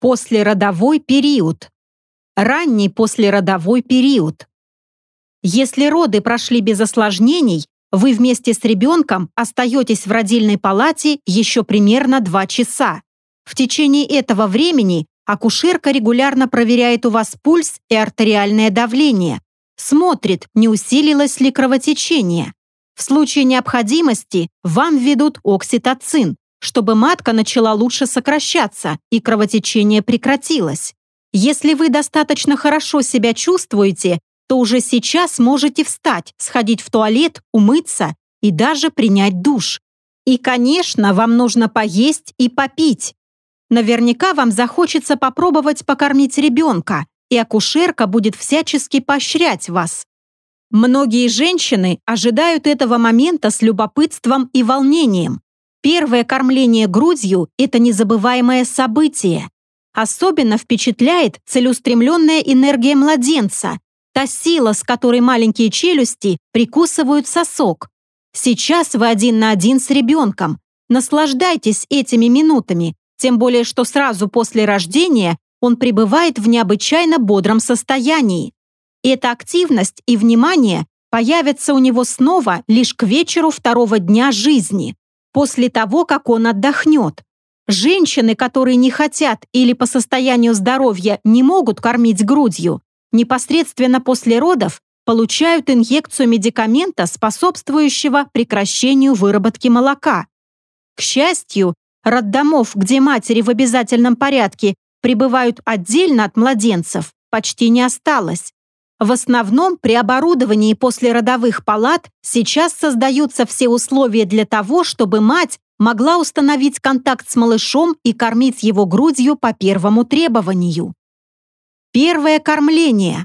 Послеродовой период. Ранний послеродовой период. Если роды прошли без осложнений, вы вместе с ребенком остаетесь в родильной палате еще примерно 2 часа. В течение этого времени акушерка регулярно проверяет у вас пульс и артериальное давление, смотрит, не усилилось ли кровотечение. В случае необходимости вам введут окситоцин, чтобы матка начала лучше сокращаться и кровотечение прекратилось. Если вы достаточно хорошо себя чувствуете, то уже сейчас можете встать, сходить в туалет, умыться и даже принять душ. И, конечно, вам нужно поесть и попить. Наверняка вам захочется попробовать покормить ребенка, и акушерка будет всячески поощрять вас. Многие женщины ожидают этого момента с любопытством и волнением. Первое кормление грудью – это незабываемое событие. Особенно впечатляет целеустремленная энергия младенца, та сила, с которой маленькие челюсти прикусывают сосок. Сейчас вы один на один с ребенком. Наслаждайтесь этими минутами, тем более что сразу после рождения он пребывает в необычайно бодром состоянии. Эта активность и внимание появятся у него снова лишь к вечеру второго дня жизни, после того, как он отдохнет. Женщины, которые не хотят или по состоянию здоровья не могут кормить грудью, непосредственно после родов получают инъекцию медикамента, способствующего прекращению выработки молока. К счастью, роддомов, где матери в обязательном порядке пребывают отдельно от младенцев, почти не осталось. В основном при оборудовании послеродовых палат сейчас создаются все условия для того, чтобы мать могла установить контакт с малышом и кормить его грудью по первому требованию. Первое кормление.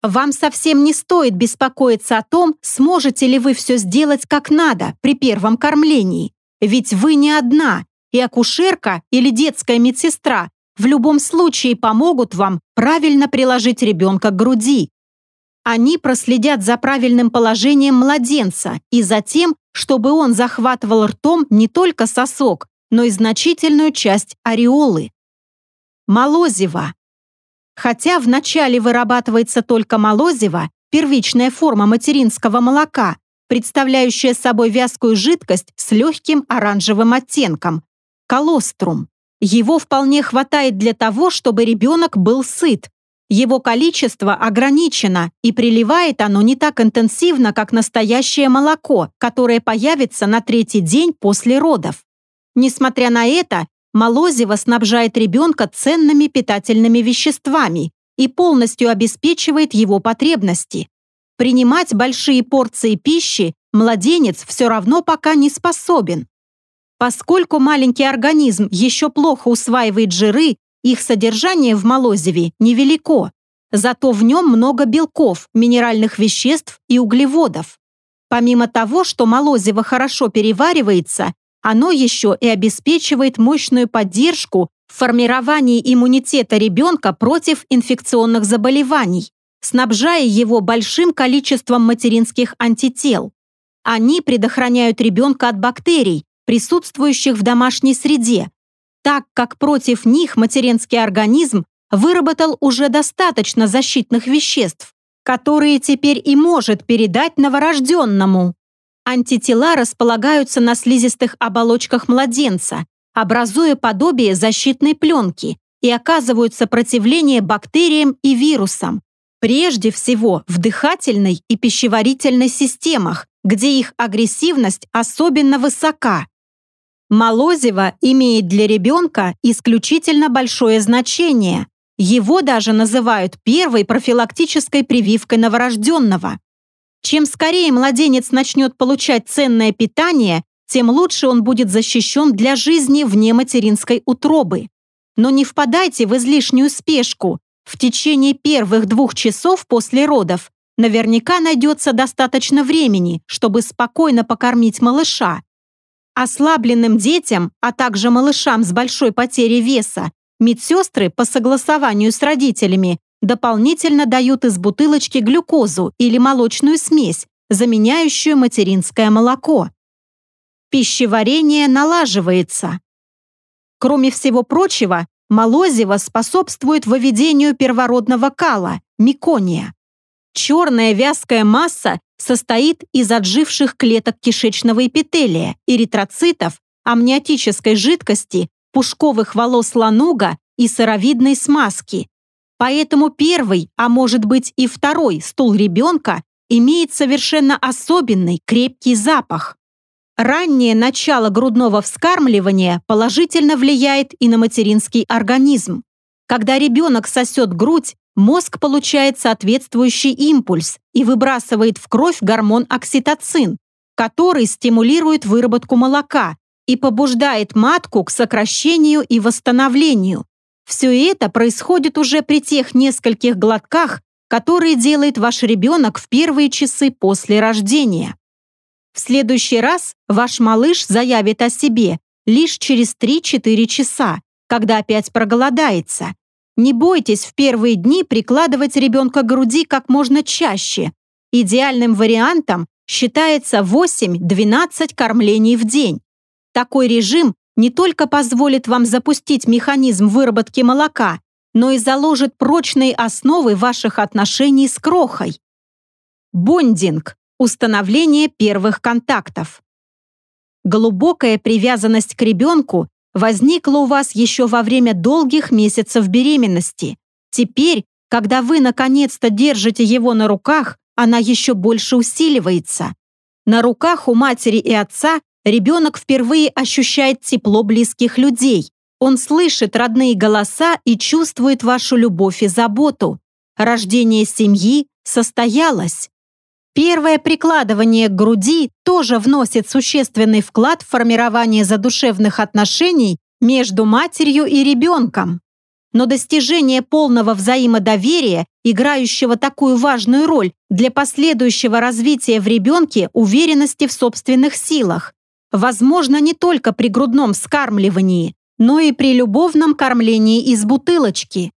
Вам совсем не стоит беспокоиться о том, сможете ли вы все сделать как надо при первом кормлении. Ведь вы не одна, и акушерка или детская медсестра в любом случае помогут вам правильно приложить ребенка к груди. Они проследят за правильным положением младенца и за тем, чтобы он захватывал ртом не только сосок, но и значительную часть ореолы. Молозиво. Хотя вначале вырабатывается только молозиво, первичная форма материнского молока, представляющая собой вязкую жидкость с легким оранжевым оттенком – колострум. Его вполне хватает для того, чтобы ребенок был сыт. Его количество ограничено, и приливает оно не так интенсивно, как настоящее молоко, которое появится на третий день после родов. Несмотря на это, Молозиво снабжает ребенка ценными питательными веществами и полностью обеспечивает его потребности. Принимать большие порции пищи младенец все равно пока не способен. Поскольку маленький организм еще плохо усваивает жиры, их содержание в молозиве невелико, зато в нем много белков, минеральных веществ и углеводов. Помимо того, что молозиво хорошо переваривается, оно еще и обеспечивает мощную поддержку в формировании иммунитета ребенка против инфекционных заболеваний, снабжая его большим количеством материнских антител. Они предохраняют ребенка от бактерий, присутствующих в домашней среде, так как против них материнский организм выработал уже достаточно защитных веществ, которые теперь и может передать новорожденному. Антитела располагаются на слизистых оболочках младенца, образуя подобие защитной пленки и оказывают сопротивление бактериям и вирусам. Прежде всего в дыхательной и пищеварительной системах, где их агрессивность особенно высока. Молозиво имеет для ребенка исключительно большое значение. Его даже называют первой профилактической прививкой новорожденного. Чем скорее младенец начнет получать ценное питание, тем лучше он будет защищен для жизни вне материнской утробы. Но не впадайте в излишнюю спешку. В течение первых двух часов после родов наверняка найдется достаточно времени, чтобы спокойно покормить малыша. Ослабленным детям, а также малышам с большой потерей веса, медсестры по согласованию с родителями дополнительно дают из бутылочки глюкозу или молочную смесь, заменяющую материнское молоко. Пищеварение налаживается. Кроме всего прочего, молозиво способствует выведению первородного кала, мекония. Черная вязкая масса состоит из отживших клеток кишечного эпителия, эритроцитов, амниотической жидкости, пушковых волос лануга и сыровидной смазки. Поэтому первый, а может быть и второй стул ребенка имеет совершенно особенный крепкий запах. Раннее начало грудного вскармливания положительно влияет и на материнский организм. Когда ребенок сосет грудь, мозг получает соответствующий импульс и выбрасывает в кровь гормон окситоцин, который стимулирует выработку молока и побуждает матку к сокращению и восстановлению. Все это происходит уже при тех нескольких глотках, которые делает ваш ребенок в первые часы после рождения. В следующий раз ваш малыш заявит о себе лишь через 3-4 часа, когда опять проголодается. Не бойтесь в первые дни прикладывать ребенка к груди как можно чаще. Идеальным вариантом считается 8-12 кормлений в день. Такой режим не только позволит вам запустить механизм выработки молока, но и заложит прочные основы ваших отношений с крохой. Бондинг Установление первых контактов. Глубокая привязанность к ребенку возникла у вас еще во время долгих месяцев беременности. Теперь, когда вы наконец-то держите его на руках, она еще больше усиливается. На руках у матери и отца ребенок впервые ощущает тепло близких людей. Он слышит родные голоса и чувствует вашу любовь и заботу. Рождение семьи состоялось. Первое прикладывание к груди тоже вносит существенный вклад в формирование задушевных отношений между матерью и ребенком. Но достижение полного взаимодоверия, играющего такую важную роль для последующего развития в ребенке уверенности в собственных силах, возможно не только при грудном вскармливании, но и при любовном кормлении из бутылочки.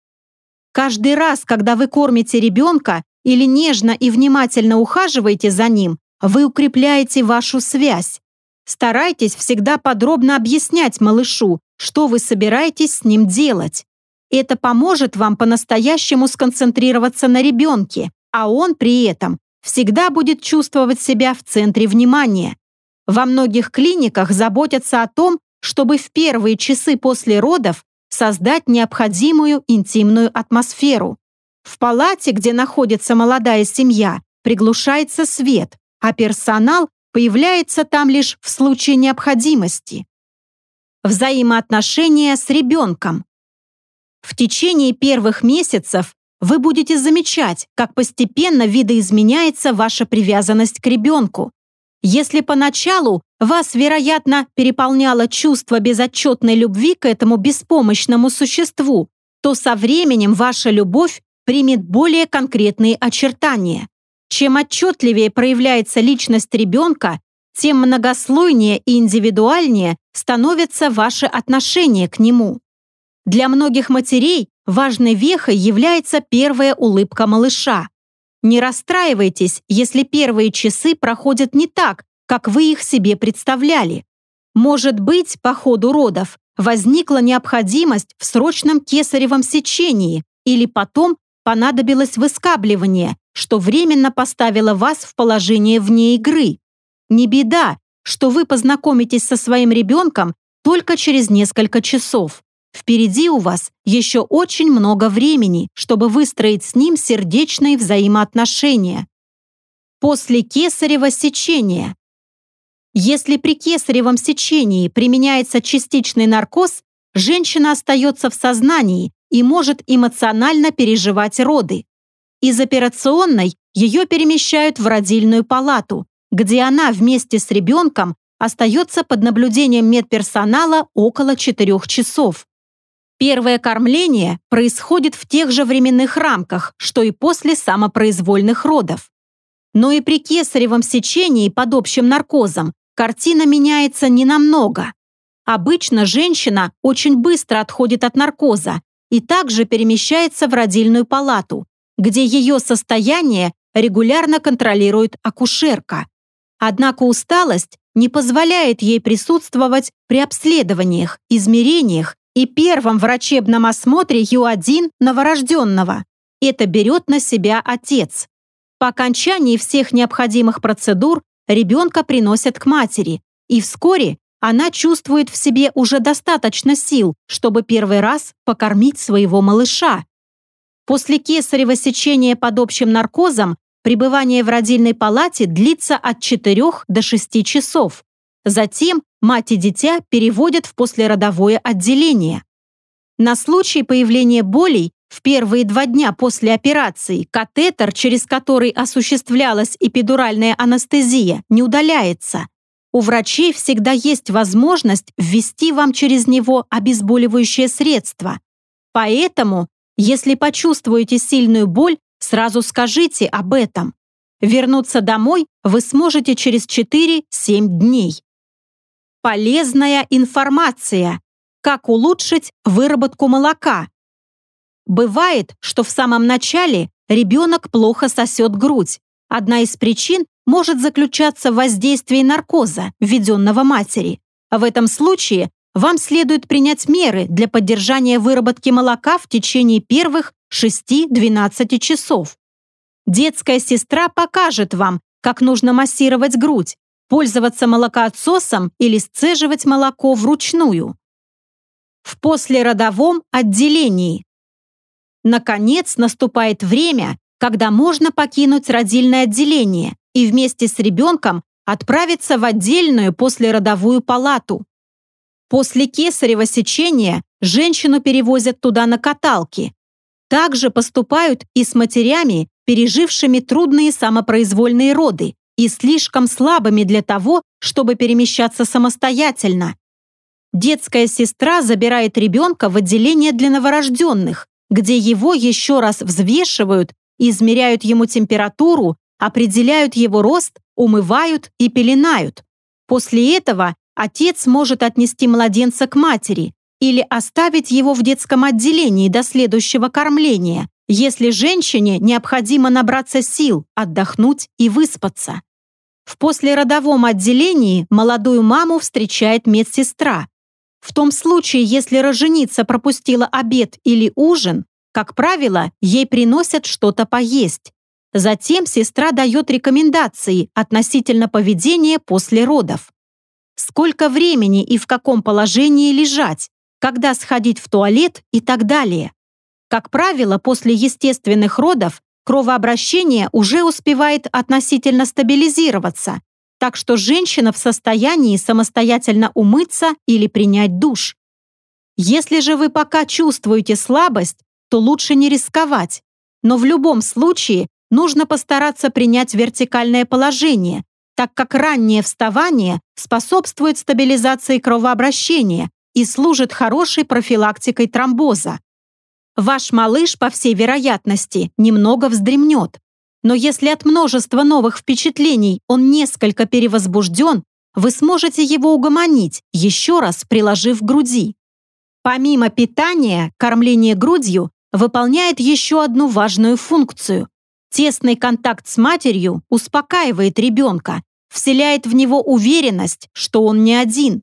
Каждый раз, когда вы кормите ребенка, или нежно и внимательно ухаживаете за ним, вы укрепляете вашу связь. Старайтесь всегда подробно объяснять малышу, что вы собираетесь с ним делать. Это поможет вам по-настоящему сконцентрироваться на ребенке, а он при этом всегда будет чувствовать себя в центре внимания. Во многих клиниках заботятся о том, чтобы в первые часы после родов создать необходимую интимную атмосферу. В палате, где находится молодая семья, приглушается свет, а персонал появляется там лишь в случае необходимости. Взаимоотношения с ребенком. В течение первых месяцев вы будете замечать, как постепенно видоизменяется ваша привязанность к ребенку. Если поначалу вас, вероятно, переполняло чувство безотчетной любви к этому беспомощному существу, то со временем ваша любовь примет более конкретные очертания. Чем отчетливее проявляется личность ребенка, тем многослойнее и индивидуальнее становятся ваши отношения к нему. Для многих матерей важной вехой является первая улыбка малыша. Не расстраивайтесь, если первые часы проходят не так, как вы их себе представляли. Может быть, по ходу родов возникла необходимость в срочном кесаревом сечении или потом понадобилось выскабливание, что временно поставило вас в положение вне игры. Не беда, что вы познакомитесь со своим ребенком только через несколько часов. Впереди у вас еще очень много времени, чтобы выстроить с ним сердечные взаимоотношения. После кесарева сечения. Если при кесаревом сечении применяется частичный наркоз, женщина остается в сознании и может эмоционально переживать роды. Из операционной ее перемещают в родильную палату, где она вместе с ребенком остается под наблюдением медперсонала около 4 часов. Первое кормление происходит в тех же временных рамках, что и после самопроизвольных родов. Но и при кесаревом сечении под общим наркозом картина меняется ненамного. Обычно женщина очень быстро отходит от наркоза и также перемещается в родильную палату, где ее состояние регулярно контролирует акушерка. Однако усталость не позволяет ей присутствовать при обследованиях, измерениях и первом врачебном осмотре Ю1 новорожденного. Это берет на себя отец. По окончании всех необходимых процедур ребенка приносят к матери, и вскоре она чувствует в себе уже достаточно сил, чтобы первый раз покормить своего малыша. После кесарево сечения под общим наркозом пребывание в родильной палате длится от 4 до 6 часов. Затем мать и дитя переводят в послеродовое отделение. На случай появления болей в первые два дня после операции катетер, через который осуществлялась эпидуральная анестезия, не удаляется. У врачей всегда есть возможность ввести вам через него обезболивающее средство. Поэтому, если почувствуете сильную боль, сразу скажите об этом. Вернуться домой вы сможете через 4-7 дней. Полезная информация. Как улучшить выработку молока? Бывает, что в самом начале ребенок плохо сосет грудь. Одна из причин может заключаться в воздействии наркоза, введенного матери. В этом случае вам следует принять меры для поддержания выработки молока в течение первых 6-12 часов. Детская сестра покажет вам, как нужно массировать грудь, пользоваться молокоотсосом или сцеживать молоко вручную. В послеродовом отделении. Наконец наступает время, когда можно покинуть родильное отделение и вместе с ребенком отправиться в отдельную послеродовую палату. После кесарево сечения женщину перевозят туда на каталке. Также поступают и с матерями, пережившими трудные самопроизвольные роды и слишком слабыми для того, чтобы перемещаться самостоятельно. Детская сестра забирает ребенка в отделение для новорожденных, где его еще раз взвешивают, измеряют ему температуру определяют его рост, умывают и пеленают. После этого отец может отнести младенца к матери или оставить его в детском отделении до следующего кормления, если женщине необходимо набраться сил, отдохнуть и выспаться. В послеродовом отделении молодую маму встречает медсестра. В том случае, если роженица пропустила обед или ужин, как правило, ей приносят что-то поесть. Затем сестра дает рекомендации относительно поведения после родов. Сколько времени и в каком положении лежать, когда сходить в туалет и так далее. Как правило, после естественных родов кровообращение уже успевает относительно стабилизироваться, так что женщина в состоянии самостоятельно умыться или принять душ. Если же вы пока чувствуете слабость, то лучше не рисковать, но в любом случае нужно постараться принять вертикальное положение, так как раннее вставание способствует стабилизации кровообращения и служит хорошей профилактикой тромбоза. Ваш малыш, по всей вероятности, немного вздремнет. Но если от множества новых впечатлений он несколько перевозбужден, вы сможете его угомонить, еще раз приложив к груди. Помимо питания, кормление грудью выполняет еще одну важную функцию Тесный контакт с матерью успокаивает ребенка, вселяет в него уверенность, что он не один.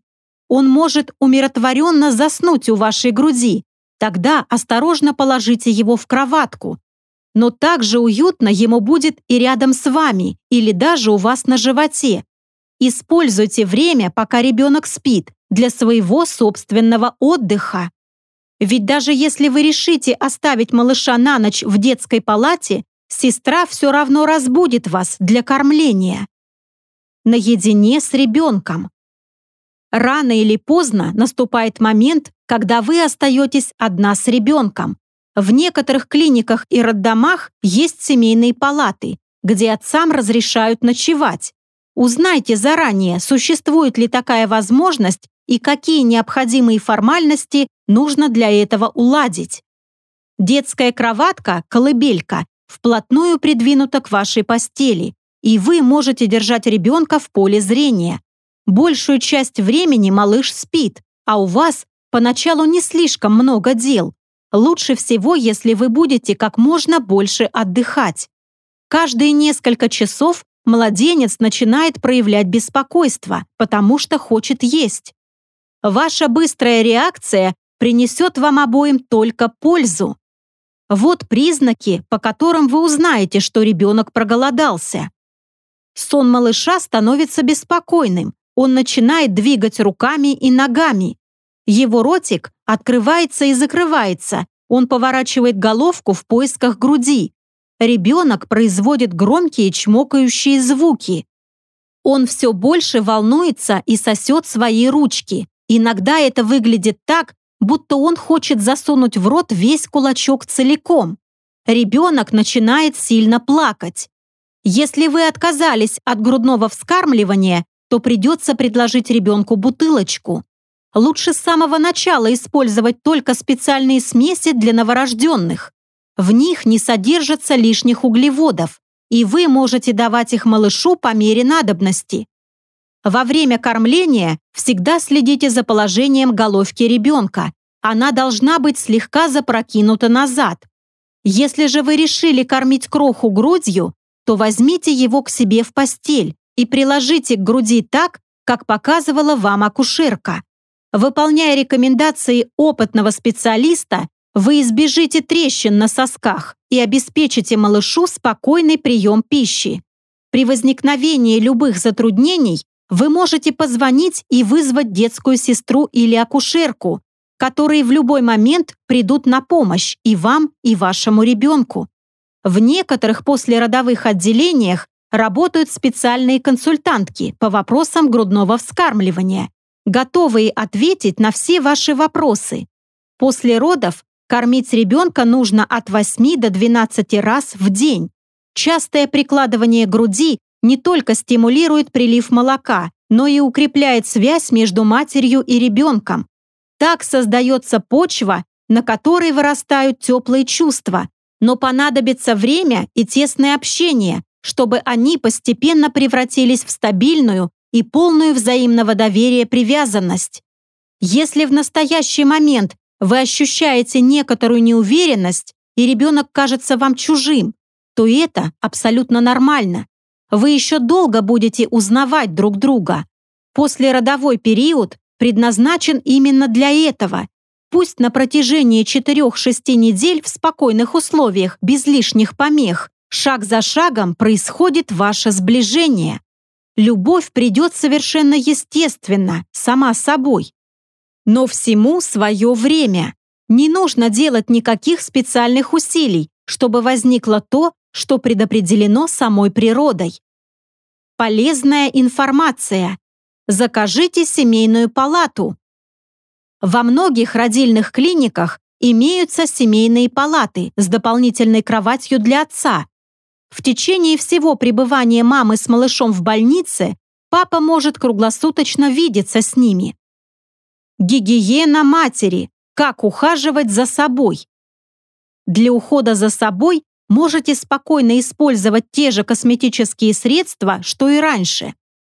Он может умиротворенно заснуть у вашей груди. Тогда осторожно положите его в кроватку. Но также уютно ему будет и рядом с вами, или даже у вас на животе. Используйте время, пока ребенок спит, для своего собственного отдыха. Ведь даже если вы решите оставить малыша на ночь в детской палате, Сестра все равно разбудит вас для кормления. Наедине с ребенком. Рано или поздно наступает момент, когда вы остаетесь одна с ребенком. В некоторых клиниках и роддомах есть семейные палаты, где отцам разрешают ночевать. Узнайте заранее, существует ли такая возможность и какие необходимые формальности нужно для этого уладить. Детская кроватка, колыбелька вплотную придвинута к вашей постели, и вы можете держать ребенка в поле зрения. Большую часть времени малыш спит, а у вас поначалу не слишком много дел. Лучше всего, если вы будете как можно больше отдыхать. Каждые несколько часов младенец начинает проявлять беспокойство, потому что хочет есть. Ваша быстрая реакция принесет вам обоим только пользу. Вот признаки, по которым вы узнаете, что ребенок проголодался. Сон малыша становится беспокойным, он начинает двигать руками и ногами. Его ротик открывается и закрывается, он поворачивает головку в поисках груди. Ребенок производит громкие чмокающие звуки. Он все больше волнуется и сосет свои ручки. Иногда это выглядит так, будто он хочет засунуть в рот весь кулачок целиком. Ребенок начинает сильно плакать. Если вы отказались от грудного вскармливания, то придется предложить ребенку бутылочку. Лучше с самого начала использовать только специальные смеси для новорожденных. В них не содержится лишних углеводов, и вы можете давать их малышу по мере надобности. Во время кормления всегда следите за положением головки ребенка. Она должна быть слегка запрокинута назад. Если же вы решили кормить кроху грудью, то возьмите его к себе в постель и приложите к груди так, как показывала вам акушерка. Выполняя рекомендации опытного специалиста, вы избежите трещин на сосках и обеспечите малышу спокойный прием пищи. При возникновении любых затруднений вы можете позвонить и вызвать детскую сестру или акушерку, которые в любой момент придут на помощь и вам, и вашему ребенку. В некоторых послеродовых отделениях работают специальные консультантки по вопросам грудного вскармливания, готовые ответить на все ваши вопросы. После родов кормить ребенка нужно от 8 до 12 раз в день. Частое прикладывание груди не только стимулирует прилив молока, но и укрепляет связь между матерью и ребенком. Так создается почва, на которой вырастают теплые чувства, но понадобится время и тесное общение, чтобы они постепенно превратились в стабильную и полную взаимного доверия привязанность. Если в настоящий момент вы ощущаете некоторую неуверенность, и ребенок кажется вам чужим, то это абсолютно нормально. Вы еще долго будете узнавать друг друга. Послеродовой период предназначен именно для этого. Пусть на протяжении 4-6 недель в спокойных условиях, без лишних помех, шаг за шагом происходит ваше сближение. Любовь придет совершенно естественно, сама собой. Но всему свое время. Не нужно делать никаких специальных усилий, чтобы возникло то, что предопределено самой природой. Полезная информация. Закажите семейную палату. Во многих родильных клиниках имеются семейные палаты с дополнительной кроватью для отца. В течение всего пребывания мамы с малышом в больнице папа может круглосуточно видеться с ними. Гигиена матери. Как ухаживать за собой. Для ухода за собой можете спокойно использовать те же косметические средства, что и раньше.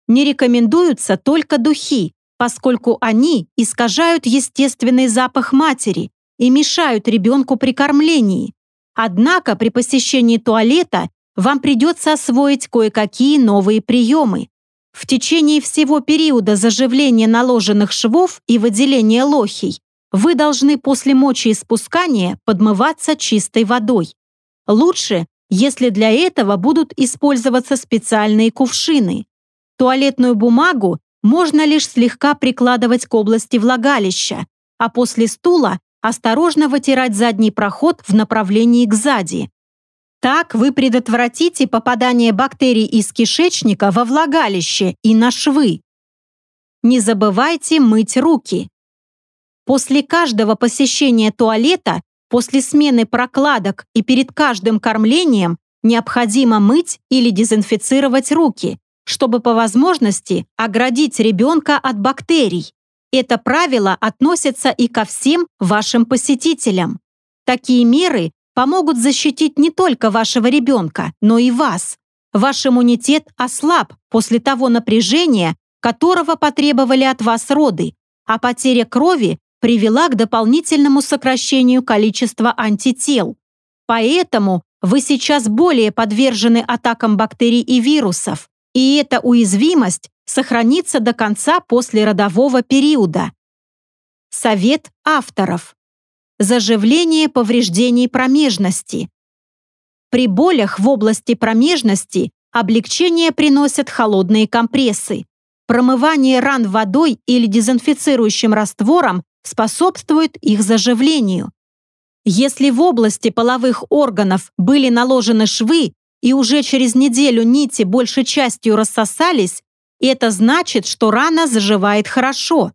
Не рекомендуются только духи, поскольку они искажают естественный запах матери и мешают ребенку при кормлении. Однако при посещении туалета вам придется освоить кое-какие новые приемы. В течение всего периода заживления наложенных швов и выделения лохий вы должны после мочеиспускания подмываться чистой водой. Лучше, если для этого будут использоваться специальные кувшины. Туалетную бумагу можно лишь слегка прикладывать к области влагалища, а после стула осторожно вытирать задний проход в направлении к сзади. Так вы предотвратите попадание бактерий из кишечника во влагалище и на швы. Не забывайте мыть руки. После каждого посещения туалета После смены прокладок и перед каждым кормлением необходимо мыть или дезинфицировать руки, чтобы по возможности оградить ребенка от бактерий. Это правило относится и ко всем вашим посетителям. Такие меры помогут защитить не только вашего ребенка, но и вас. Ваш иммунитет ослаб после того напряжения, которого потребовали от вас роды, а потеря крови привела к дополнительному сокращению количества антител. Поэтому вы сейчас более подвержены атакам бактерий и вирусов, и эта уязвимость сохранится до конца послеродового периода. Совет авторов. Заживление повреждений промежности. При болях в области промежности облегчение приносят холодные компрессы. Промывание ран водой или дезинфицирующим раствором способствует их заживлению. Если в области половых органов были наложены швы и уже через неделю нити большей частью рассосались, это значит, что рана заживает хорошо.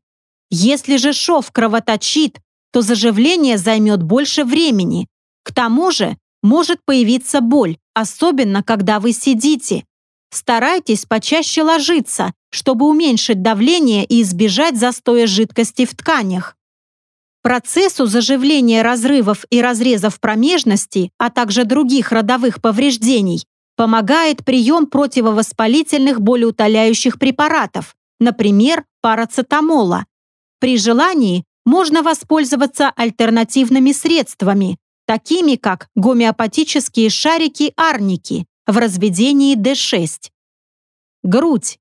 Если же шов кровоточит, то заживление займет больше времени. К тому же может появиться боль, особенно когда вы сидите. Старайтесь почаще ложиться, чтобы уменьшить давление и избежать застоя жидкости в тканях. Процессу заживления разрывов и разрезов промежности, а также других родовых повреждений, помогает прием противовоспалительных болеутоляющих препаратов, например, парацетамола. При желании можно воспользоваться альтернативными средствами, такими как гомеопатические шарики-арники в разведении D6. Грудь.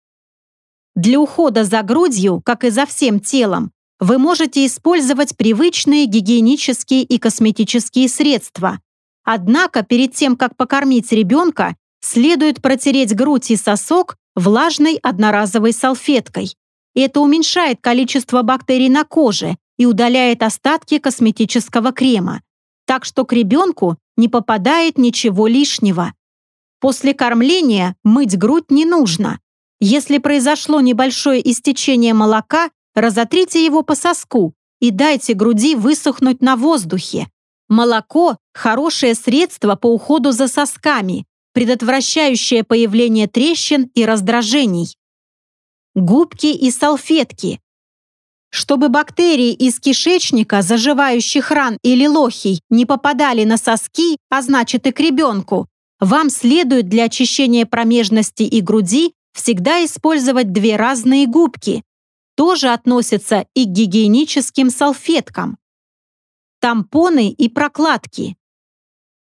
Для ухода за грудью, как и за всем телом, вы можете использовать привычные гигиенические и косметические средства. Однако перед тем, как покормить ребенка, следует протереть грудь и сосок влажной одноразовой салфеткой. Это уменьшает количество бактерий на коже и удаляет остатки косметического крема. Так что к ребенку не попадает ничего лишнего. После кормления мыть грудь не нужно. Если произошло небольшое истечение молока, Разотрите его по соску и дайте груди высохнуть на воздухе. Молоко – хорошее средство по уходу за сосками, предотвращающее появление трещин и раздражений. Губки и салфетки. Чтобы бактерии из кишечника, заживающих ран или лохий, не попадали на соски, а значит и к ребенку, вам следует для очищения промежности и груди всегда использовать две разные губки, тоже относятся и к гигиеническим салфеткам. Тампоны и прокладки.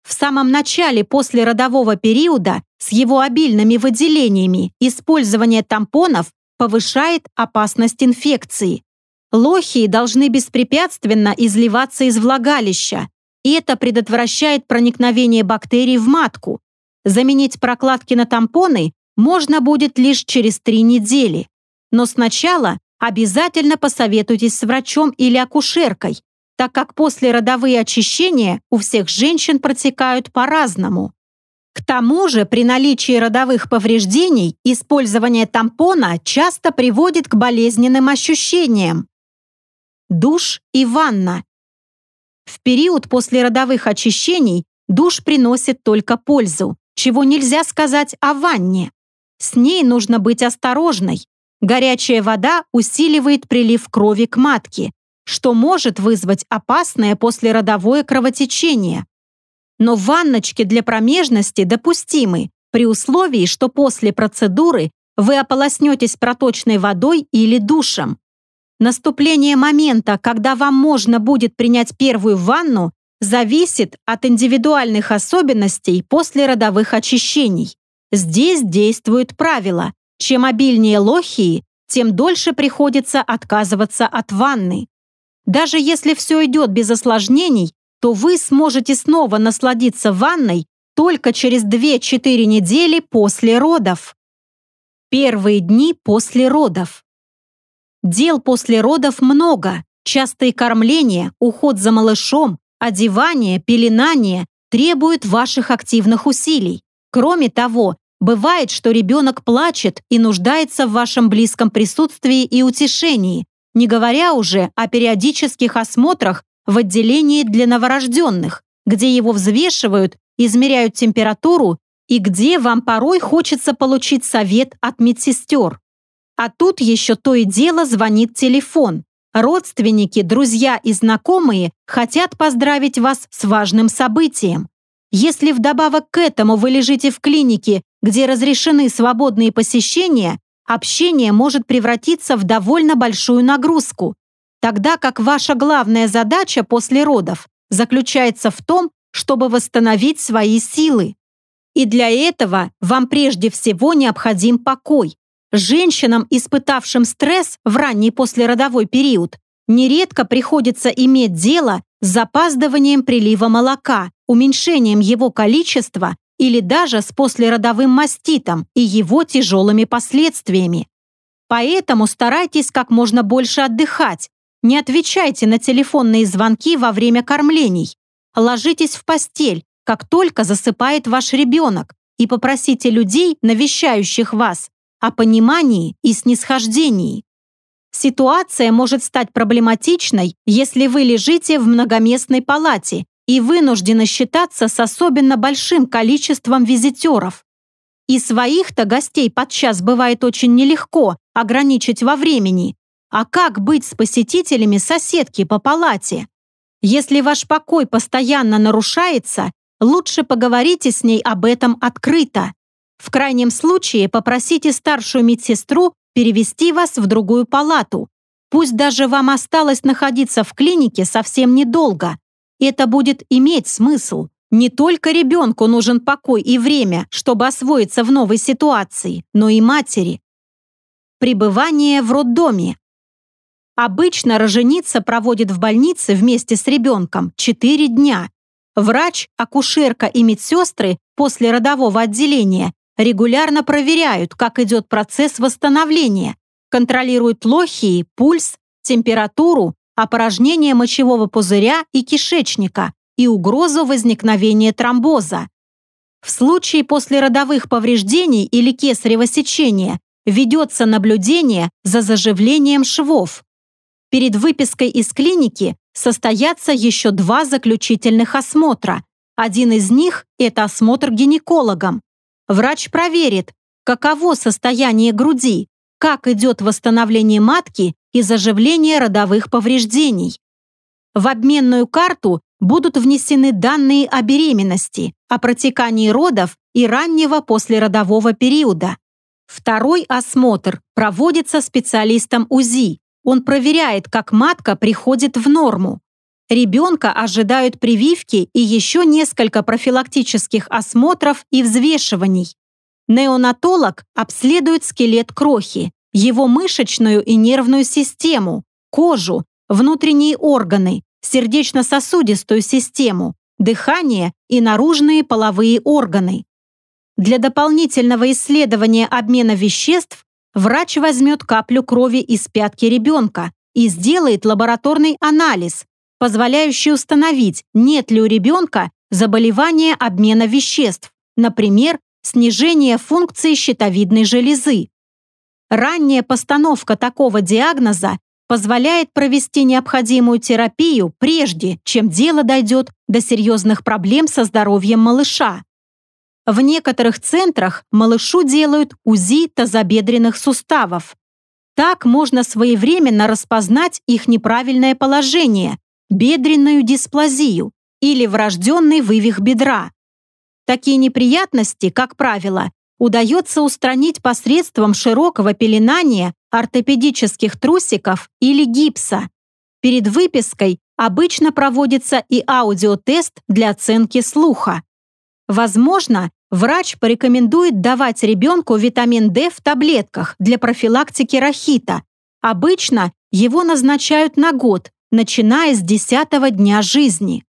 В самом начале послеродового периода с его обильными выделениями использование тампонов повышает опасность инфекции. Лохии должны беспрепятственно изливаться из влагалища, и это предотвращает проникновение бактерий в матку. Заменить прокладки на тампоны можно будет лишь через три недели. Но сначала обязательно посоветуйтесь с врачом или акушеркой, так как послеродовые очищения у всех женщин протекают по-разному. К тому же при наличии родовых повреждений использование тампона часто приводит к болезненным ощущениям. Душ и ванна. В период послеродовых очищений душ приносит только пользу, чего нельзя сказать о ванне. С ней нужно быть осторожной, Горячая вода усиливает прилив крови к матке, что может вызвать опасное послеродовое кровотечение. Но ванночки для промежности допустимы при условии, что после процедуры вы ополоснетесь проточной водой или душем. Наступление момента, когда вам можно будет принять первую ванну, зависит от индивидуальных особенностей послеродовых очищений. Здесь действуют правила. Чем обильнее лохии, тем дольше приходится отказываться от ванны. Даже если все идет без осложнений, то вы сможете снова насладиться ванной только через 2-4 недели после родов. Первые дни после родов. Дел после родов много. Частые кормления, уход за малышом, одевание, пеленание требуют ваших активных усилий. Кроме того, Бывает, что ребенок плачет и нуждается в вашем близком присутствии и утешении, не говоря уже о периодических осмотрах в отделении для новорожденных, где его взвешивают, измеряют температуру и где вам порой хочется получить совет от медсестер. А тут еще то и дело звонит телефон. Родственники, друзья и знакомые хотят поздравить вас с важным событием. Если вдобавок к этому вы лежите в клинике где разрешены свободные посещения, общение может превратиться в довольно большую нагрузку, тогда как ваша главная задача после родов заключается в том, чтобы восстановить свои силы. И для этого вам прежде всего необходим покой. Женщинам, испытавшим стресс в ранний послеродовой период, Нередко приходится иметь дело с запаздыванием прилива молока, уменьшением его количества или даже с послеродовым маститом и его тяжелыми последствиями. Поэтому старайтесь как можно больше отдыхать, не отвечайте на телефонные звонки во время кормлений, ложитесь в постель, как только засыпает ваш ребенок, и попросите людей, навещающих вас, о понимании и снисхождении. Ситуация может стать проблематичной, если вы лежите в многоместной палате и вынуждены считаться с особенно большим количеством визитеров. И своих-то гостей подчас бывает очень нелегко ограничить во времени. А как быть с посетителями соседки по палате? Если ваш покой постоянно нарушается, лучше поговорите с ней об этом открыто. В крайнем случае попросите старшую медсестру перевести вас в другую палату. Пусть даже вам осталось находиться в клинике совсем недолго. Это будет иметь смысл. Не только ребенку нужен покой и время, чтобы освоиться в новой ситуации, но и матери. Пребывание в роддоме. Обычно роженица проводит в больнице вместе с ребенком 4 дня. Врач, акушерка и медсестры после родового отделения регулярно проверяют, как идет процесс восстановления, контролируют лохии, пульс, температуру, опорожнение мочевого пузыря и кишечника и угрозу возникновения тромбоза. В случае послеродовых повреждений или кесарево сечения ведется наблюдение за заживлением швов. Перед выпиской из клиники состоятся еще два заключительных осмотра. Один из них – это осмотр гинекологом. Врач проверит, каково состояние груди, как идет восстановление матки и заживление родовых повреждений. В обменную карту будут внесены данные о беременности, о протекании родов и раннего послеродового периода. Второй осмотр проводится специалистом УЗИ. Он проверяет, как матка приходит в норму. Ребенка ожидают прививки и еще несколько профилактических осмотров и взвешиваний. Неонатолог обследует скелет крохи, его мышечную и нервную систему, кожу, внутренние органы, сердечно-сосудистую систему, дыхание и наружные половые органы. Для дополнительного исследования обмена веществ врач возьмет каплю крови из пятки ребенка и сделает лабораторный анализ, позволяющий установить, нет ли у ребенка заболевания обмена веществ, например, снижение функции щитовидной железы. Ранняя постановка такого диагноза позволяет провести необходимую терапию прежде, чем дело дойдет до серьезных проблем со здоровьем малыша. В некоторых центрах малышу делают УЗИ тазобедренных суставов. Так можно своевременно распознать их неправильное положение бедренную дисплазию или врожденный вывих бедра. Такие неприятности, как правило, удается устранить посредством широкого пеленания ортопедических трусиков или гипса. Перед выпиской обычно проводится и аудиотест для оценки слуха. Возможно, врач порекомендует давать ребенку витамин D в таблетках для профилактики рахита. Обычно его назначают на год начиная с десятого дня жизни.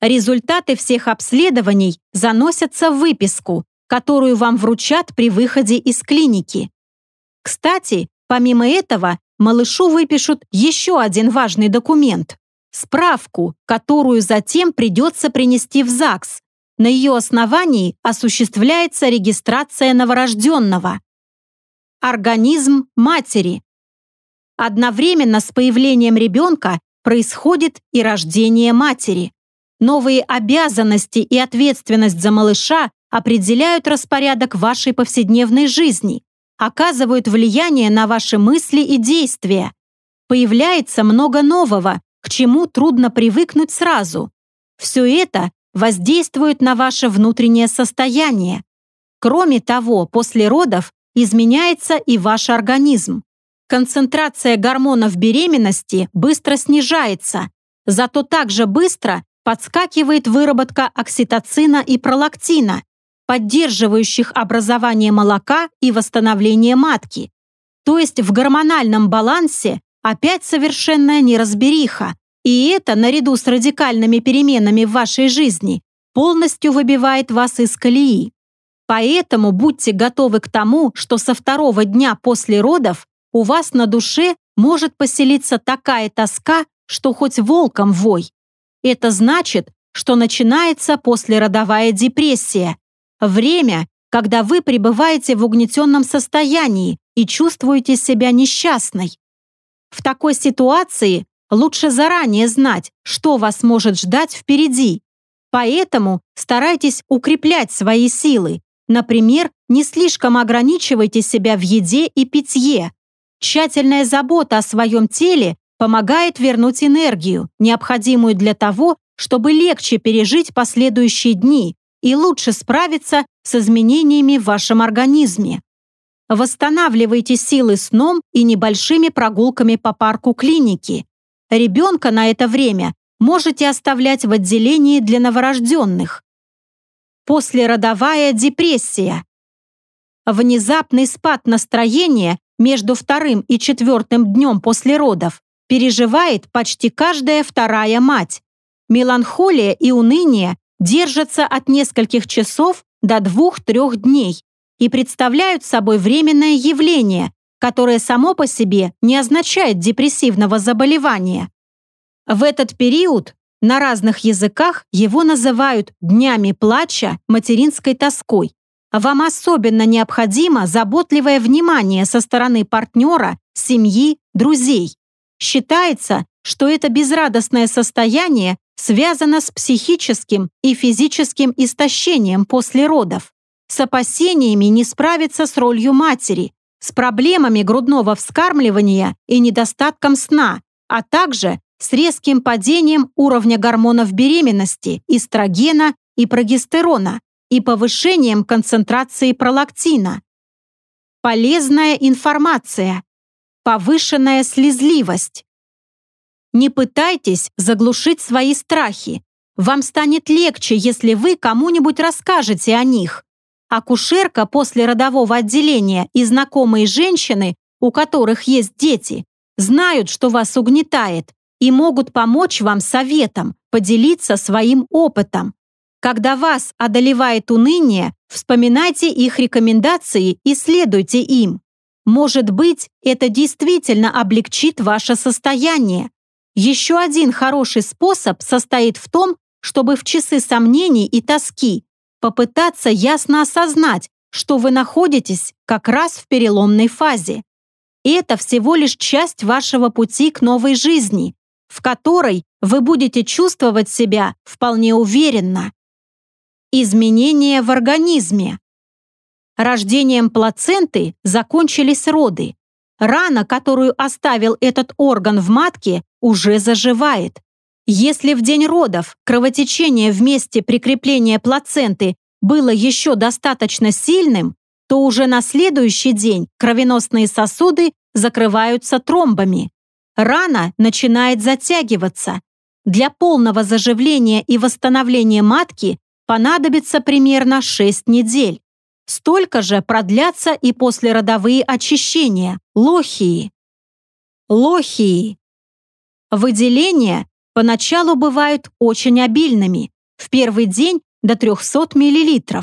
Результаты всех обследований заносятся в выписку, которую вам вручат при выходе из клиники. Кстати, помимо этого, малышу выпишут еще один важный документ – справку, которую затем придется принести в ЗАГС. На ее основании осуществляется регистрация новорожденного. Организм матери. Одновременно с появлением ребенка происходит и рождение матери. Новые обязанности и ответственность за малыша определяют распорядок вашей повседневной жизни, оказывают влияние на ваши мысли и действия. Появляется много нового, к чему трудно привыкнуть сразу. Все это воздействует на ваше внутреннее состояние. Кроме того, после родов изменяется и ваш организм. Концентрация гормонов беременности быстро снижается, зато также быстро подскакивает выработка окситоцина и пролактина, поддерживающих образование молока и восстановление матки. То есть в гормональном балансе опять совершенная неразбериха, и это, наряду с радикальными переменами в вашей жизни, полностью выбивает вас из колеи. Поэтому будьте готовы к тому, что со второго дня после родов у вас на душе может поселиться такая тоска, что хоть волком вой. Это значит, что начинается послеродовая депрессия. Время, когда вы пребываете в угнетенном состоянии и чувствуете себя несчастной. В такой ситуации лучше заранее знать, что вас может ждать впереди. Поэтому старайтесь укреплять свои силы. Например, не слишком ограничивайте себя в еде и питье. Тщательная забота о своем теле помогает вернуть энергию, необходимую для того, чтобы легче пережить последующие дни и лучше справиться с изменениями в вашем организме. Восстанавливайте силы сном и небольшими прогулками по парку клиники. Ребенка на это время можете оставлять в отделении для новорожденных. Послеродовая депрессия. Внезапный спад настроения между вторым и четвертым днем после родов переживает почти каждая вторая мать. Меланхолия и уныние держатся от нескольких часов до двух-трех дней и представляют собой временное явление, которое само по себе не означает депрессивного заболевания. В этот период на разных языках его называют днями плача, материнской тоской. Вам особенно необходимо заботливое внимание со стороны партнера, семьи, друзей. Считается, что это безрадостное состояние связано с психическим и физическим истощением после родов с опасениями не справиться с ролью матери, с проблемами грудного вскармливания и недостатком сна, а также с резким падением уровня гормонов беременности, эстрогена и прогестерона и повышением концентрации пролактина. Полезная информация. Повышенная слезливость. Не пытайтесь заглушить свои страхи. Вам станет легче, если вы кому-нибудь расскажете о них. Акушерка после родового отделения и знакомые женщины, у которых есть дети, знают, что вас угнетает и могут помочь вам советом, поделиться своим опытом. Когда вас одолевает уныние, вспоминайте их рекомендации и следуйте им. Может быть, это действительно облегчит ваше состояние. Еще один хороший способ состоит в том, чтобы в часы сомнений и тоски попытаться ясно осознать, что вы находитесь как раз в переломной фазе. Это всего лишь часть вашего пути к новой жизни, в которой вы будете чувствовать себя вполне уверенно. Изменения в организме. Рождением плаценты закончились роды. Рана, которую оставил этот орган в матке, уже заживает. Если в день родов кровотечение в месте прикрепления плаценты было еще достаточно сильным, то уже на следующий день кровеносные сосуды закрываются тромбами. Рана начинает затягиваться. Для полного заживления и восстановления матки понадобится примерно 6 недель. Столько же продлятся и послеродовые очищения, лохии. Лохии. Выделения поначалу бывают очень обильными. В первый день до 300 мл.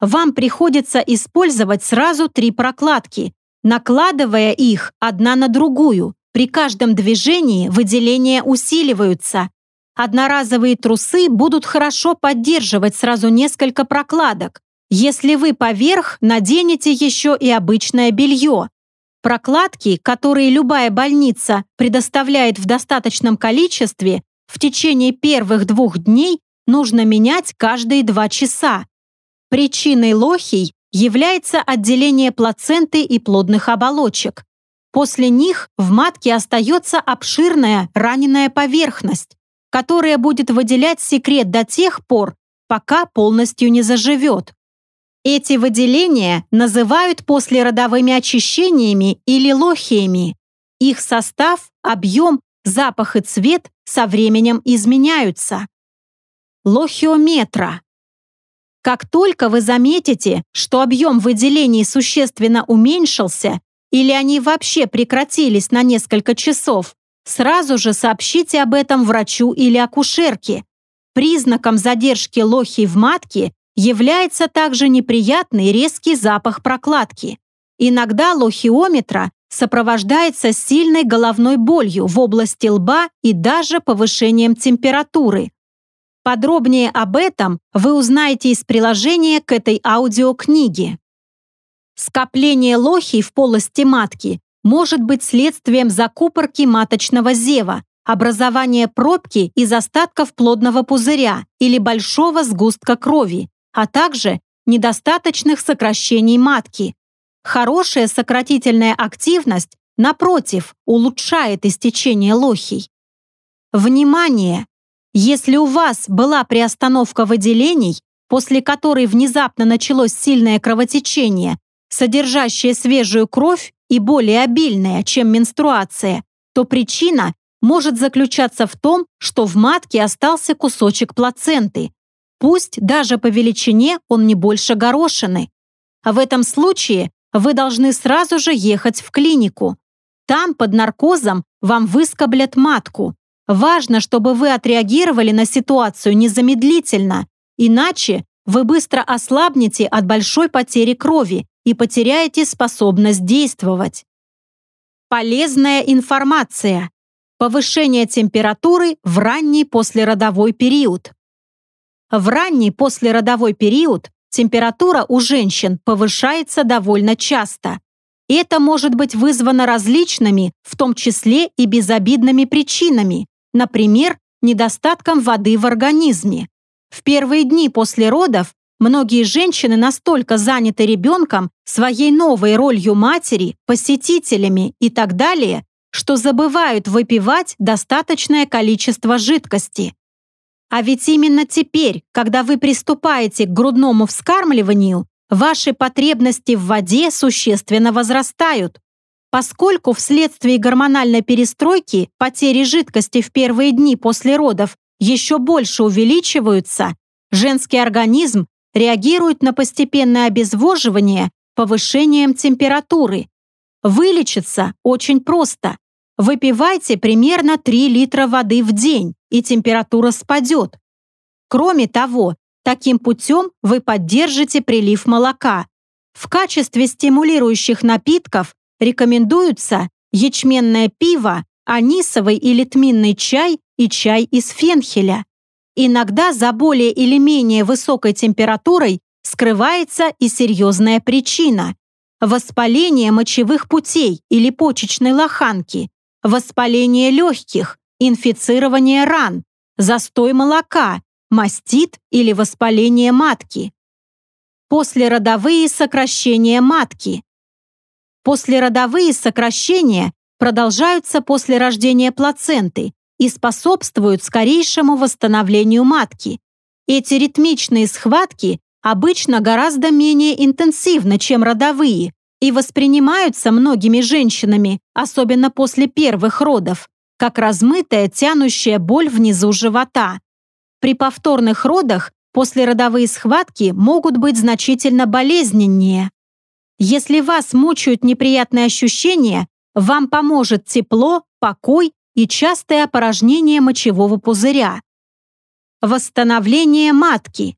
Вам приходится использовать сразу три прокладки, накладывая их одна на другую. При каждом движении выделения усиливаются. Одноразовые трусы будут хорошо поддерживать сразу несколько прокладок, если вы поверх наденете еще и обычное белье. Прокладки, которые любая больница предоставляет в достаточном количестве, в течение первых двух дней нужно менять каждые два часа. Причиной лохий является отделение плаценты и плодных оболочек. После них в матке остается обширная раненая поверхность, которая будет выделять секрет до тех пор, пока полностью не заживет. Эти выделения называют послеродовыми очищениями или лохиями. Их состав, объем, запах и цвет со временем изменяются. Лохиометра. Как только вы заметите, что объем выделений существенно уменьшился или они вообще прекратились на несколько часов, сразу же сообщите об этом врачу или акушерке. Признаком задержки лохи в матке является также неприятный резкий запах прокладки. Иногда лохиометра сопровождается сильной головной болью в области лба и даже повышением температуры. Подробнее об этом вы узнаете из приложения к этой аудиокниге. Скопление лохи в полости матки может быть следствием закупорки маточного зева, образования пробки из остатков плодного пузыря или большого сгустка крови, а также недостаточных сокращений матки. Хорошая сократительная активность, напротив, улучшает истечение лохий. Внимание! Если у вас была приостановка выделений, после которой внезапно началось сильное кровотечение, содержащее свежую кровь и более обильное, чем менструация, то причина может заключаться в том, что в матке остался кусочек плаценты. Пусть даже по величине он не больше горошины. А в этом случае вы должны сразу же ехать в клинику. Там под наркозом вам выскоблят матку, Важно, чтобы вы отреагировали на ситуацию незамедлительно, иначе вы быстро ослабнете от большой потери крови и потеряете способность действовать. Полезная информация. Повышение температуры в ранний послеродовой период. В ранний послеродовой период температура у женщин повышается довольно часто. Это может быть вызвано различными, в том числе и безобидными причинами, Например, недостатком воды в организме. В первые дни после родов многие женщины настолько заняты ребенком, своей новой ролью матери, посетителями и так далее, что забывают выпивать достаточное количество жидкости. А ведь именно теперь, когда вы приступаете к грудному вскармливанию, ваши потребности в воде существенно возрастают. Поскольку вследствие гормональной перестройки потери жидкости в первые дни после родов еще больше увеличиваются, женский организм реагирует на постепенное обезвоживание повышением температуры. Вылечиться очень просто. Выпивайте примерно 3 литра воды в день, и температура спадет. Кроме того, таким путем вы поддержите прилив молока. В качестве стимулирующих напитков рекомендуются ячменное пиво, анисовый или тминный чай и чай из фенхеля. Иногда за более или менее высокой температурой скрывается и серьезная причина – воспаление мочевых путей или почечной лоханки, воспаление легких, инфицирование ран, застой молока, мастит или воспаление матки. Послеродовые сокращения матки, Послеродовые сокращения продолжаются после рождения плаценты и способствуют скорейшему восстановлению матки. Эти ритмичные схватки обычно гораздо менее интенсивны, чем родовые, и воспринимаются многими женщинами, особенно после первых родов, как размытая тянущая боль внизу живота. При повторных родах послеродовые схватки могут быть значительно болезненнее. Если вас мучают неприятные ощущения, вам поможет тепло, покой и частое опорожнение мочевого пузыря. Восстановление матки.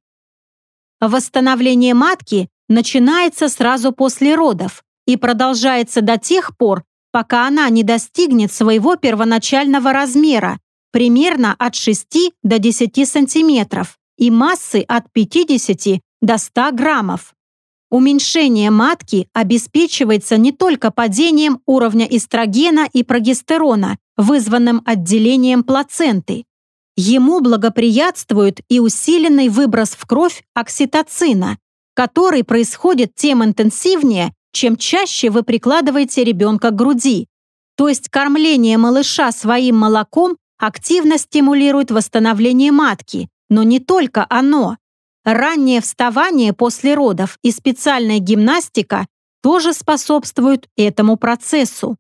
Восстановление матки начинается сразу после родов и продолжается до тех пор, пока она не достигнет своего первоначального размера, примерно от 6 до 10 сантиметров, и массы от 50 до 100 граммов. Уменьшение матки обеспечивается не только падением уровня эстрогена и прогестерона, вызванным отделением плаценты. Ему благоприятствует и усиленный выброс в кровь окситоцина, который происходит тем интенсивнее, чем чаще вы прикладываете ребенка к груди. То есть кормление малыша своим молоком активно стимулирует восстановление матки, но не только оно. Раннее вставание после родов и специальная гимнастика тоже способствуют этому процессу.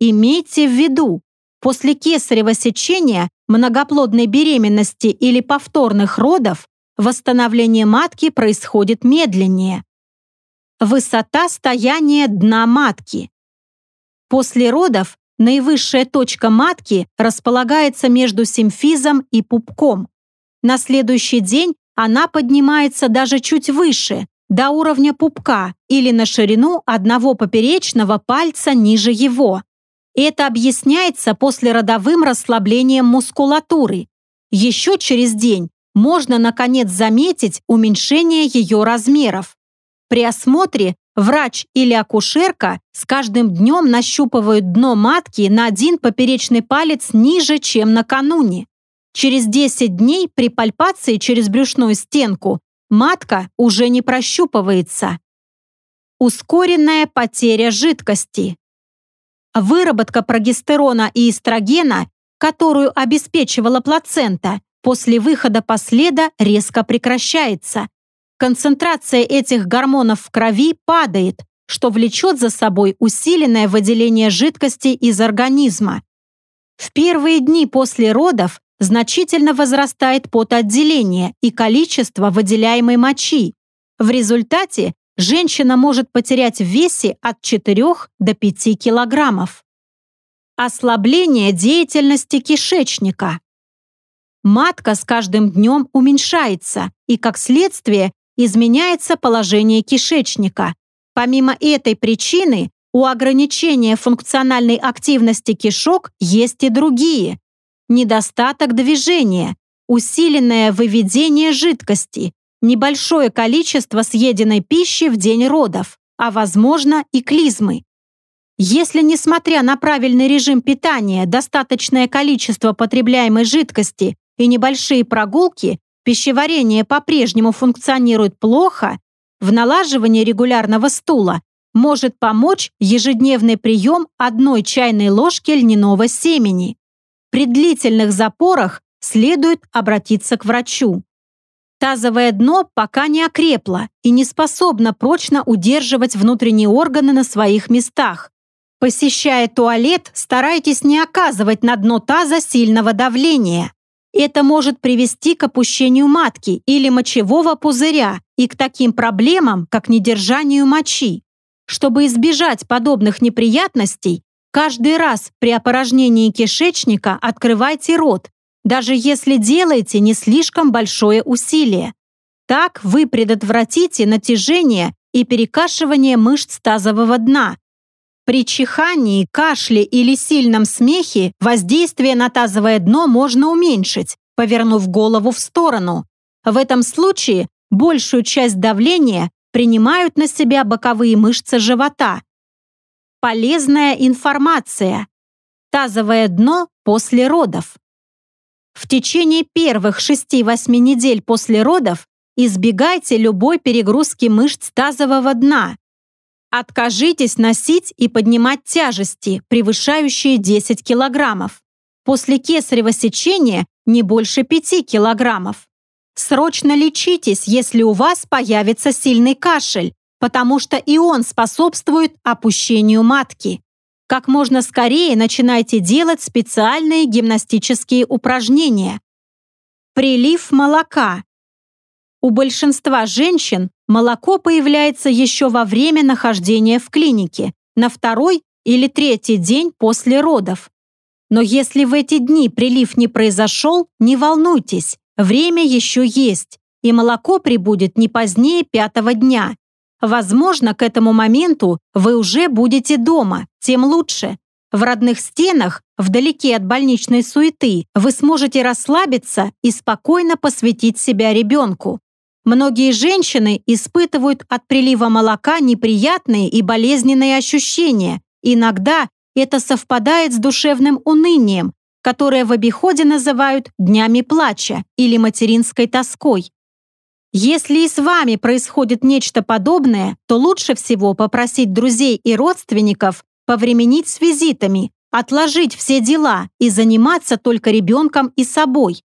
Имейте в виду, после кесарево сечения, многоплодной беременности или повторных родов восстановление матки происходит медленнее. Высота стояния дна матки. После родов наивысшая точка матки располагается между симфизом и пупком. На следующий день она поднимается даже чуть выше, до уровня пупка или на ширину одного поперечного пальца ниже его. Это объясняется послеродовым расслаблением мускулатуры. Еще через день можно, наконец, заметить уменьшение ее размеров. При осмотре врач или акушерка с каждым днем нащупывают дно матки на один поперечный палец ниже, чем накануне. Через 10 дней при пальпации через брюшную стенку матка уже не прощупывается. Ускоренная потеря жидкости. Выработка прогестерона и эстрогена, которую обеспечивала плацента, после выхода последа резко прекращается. Концентрация этих гормонов в крови падает, что влечет за собой усиленное выделение жидкости из организма. В первые дни после родов значительно возрастает потоотделение и количество выделяемой мочи. В результате женщина может потерять в весе от 4 до 5 килограммов. Ослабление деятельности кишечника. Матка с каждым днем уменьшается, и, как следствие, изменяется положение кишечника. Помимо этой причины, у ограничения функциональной активности кишок есть и другие, недостаток движения, усиленное выведение жидкости, небольшое количество съеденной пищи в день родов, а возможно и клизмы. Если, несмотря на правильный режим питания, достаточное количество потребляемой жидкости и небольшие прогулки, пищеварение по-прежнему функционирует плохо, в налаживании регулярного стула может помочь ежедневный прием одной чайной ложки льняного семени. При длительных запорах следует обратиться к врачу. Тазовое дно пока не окрепло и не способно прочно удерживать внутренние органы на своих местах. Посещая туалет, старайтесь не оказывать на дно таза сильного давления. Это может привести к опущению матки или мочевого пузыря и к таким проблемам, как недержанию мочи. Чтобы избежать подобных неприятностей, Каждый раз при опорожнении кишечника открывайте рот, даже если делаете не слишком большое усилие. Так вы предотвратите натяжение и перекашивание мышц тазового дна. При чихании, кашле или сильном смехе воздействие на тазовое дно можно уменьшить, повернув голову в сторону. В этом случае большую часть давления принимают на себя боковые мышцы живота, Полезная информация. Тазовое дно после родов. В течение первых 6-8 недель после родов избегайте любой перегрузки мышц тазового дна. Откажитесь носить и поднимать тяжести, превышающие 10 килограммов. После кесарево сечения не больше 5 килограммов. Срочно лечитесь, если у вас появится сильный кашель, потому что и он способствует опущению матки. Как можно скорее начинайте делать специальные гимнастические упражнения. Прилив молока. У большинства женщин молоко появляется еще во время нахождения в клинике, на второй или третий день после родов. Но если в эти дни прилив не произошел, не волнуйтесь, время еще есть, и молоко прибудет не позднее пятого дня, Возможно, к этому моменту вы уже будете дома, тем лучше. В родных стенах, вдалеке от больничной суеты, вы сможете расслабиться и спокойно посвятить себя ребенку. Многие женщины испытывают от прилива молока неприятные и болезненные ощущения. Иногда это совпадает с душевным унынием, которое в обиходе называют днями плача или материнской тоской. Если и с вами происходит нечто подобное, то лучше всего попросить друзей и родственников повременить с визитами, отложить все дела и заниматься только ребенком и собой.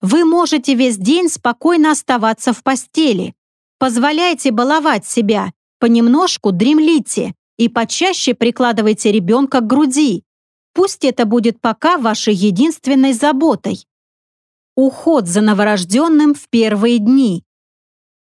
Вы можете весь день спокойно оставаться в постели. Позволяйте баловать себя, понемножку дремлите и почаще прикладывайте ребенка к груди. Пусть это будет пока вашей единственной заботой. Уход за новорожденным в первые дни.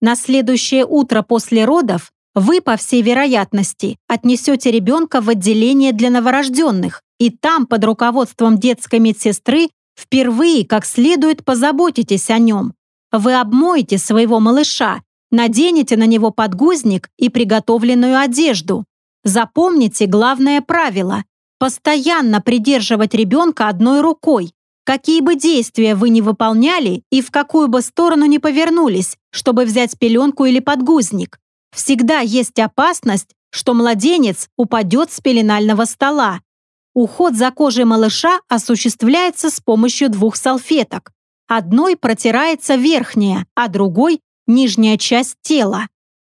На следующее утро после родов вы, по всей вероятности, отнесете ребенка в отделение для новорожденных, и там, под руководством детской медсестры, впервые как следует позаботитесь о нем. Вы обмоете своего малыша, наденете на него подгузник и приготовленную одежду. Запомните главное правило – постоянно придерживать ребенка одной рукой, какие бы действия вы ни выполняли и в какую бы сторону ни повернулись, чтобы взять пеленку или подгузник. Всегда есть опасность, что младенец упадет с пеленального стола. Уход за кожей малыша осуществляется с помощью двух салфеток. Одной протирается верхняя, а другой – нижняя часть тела.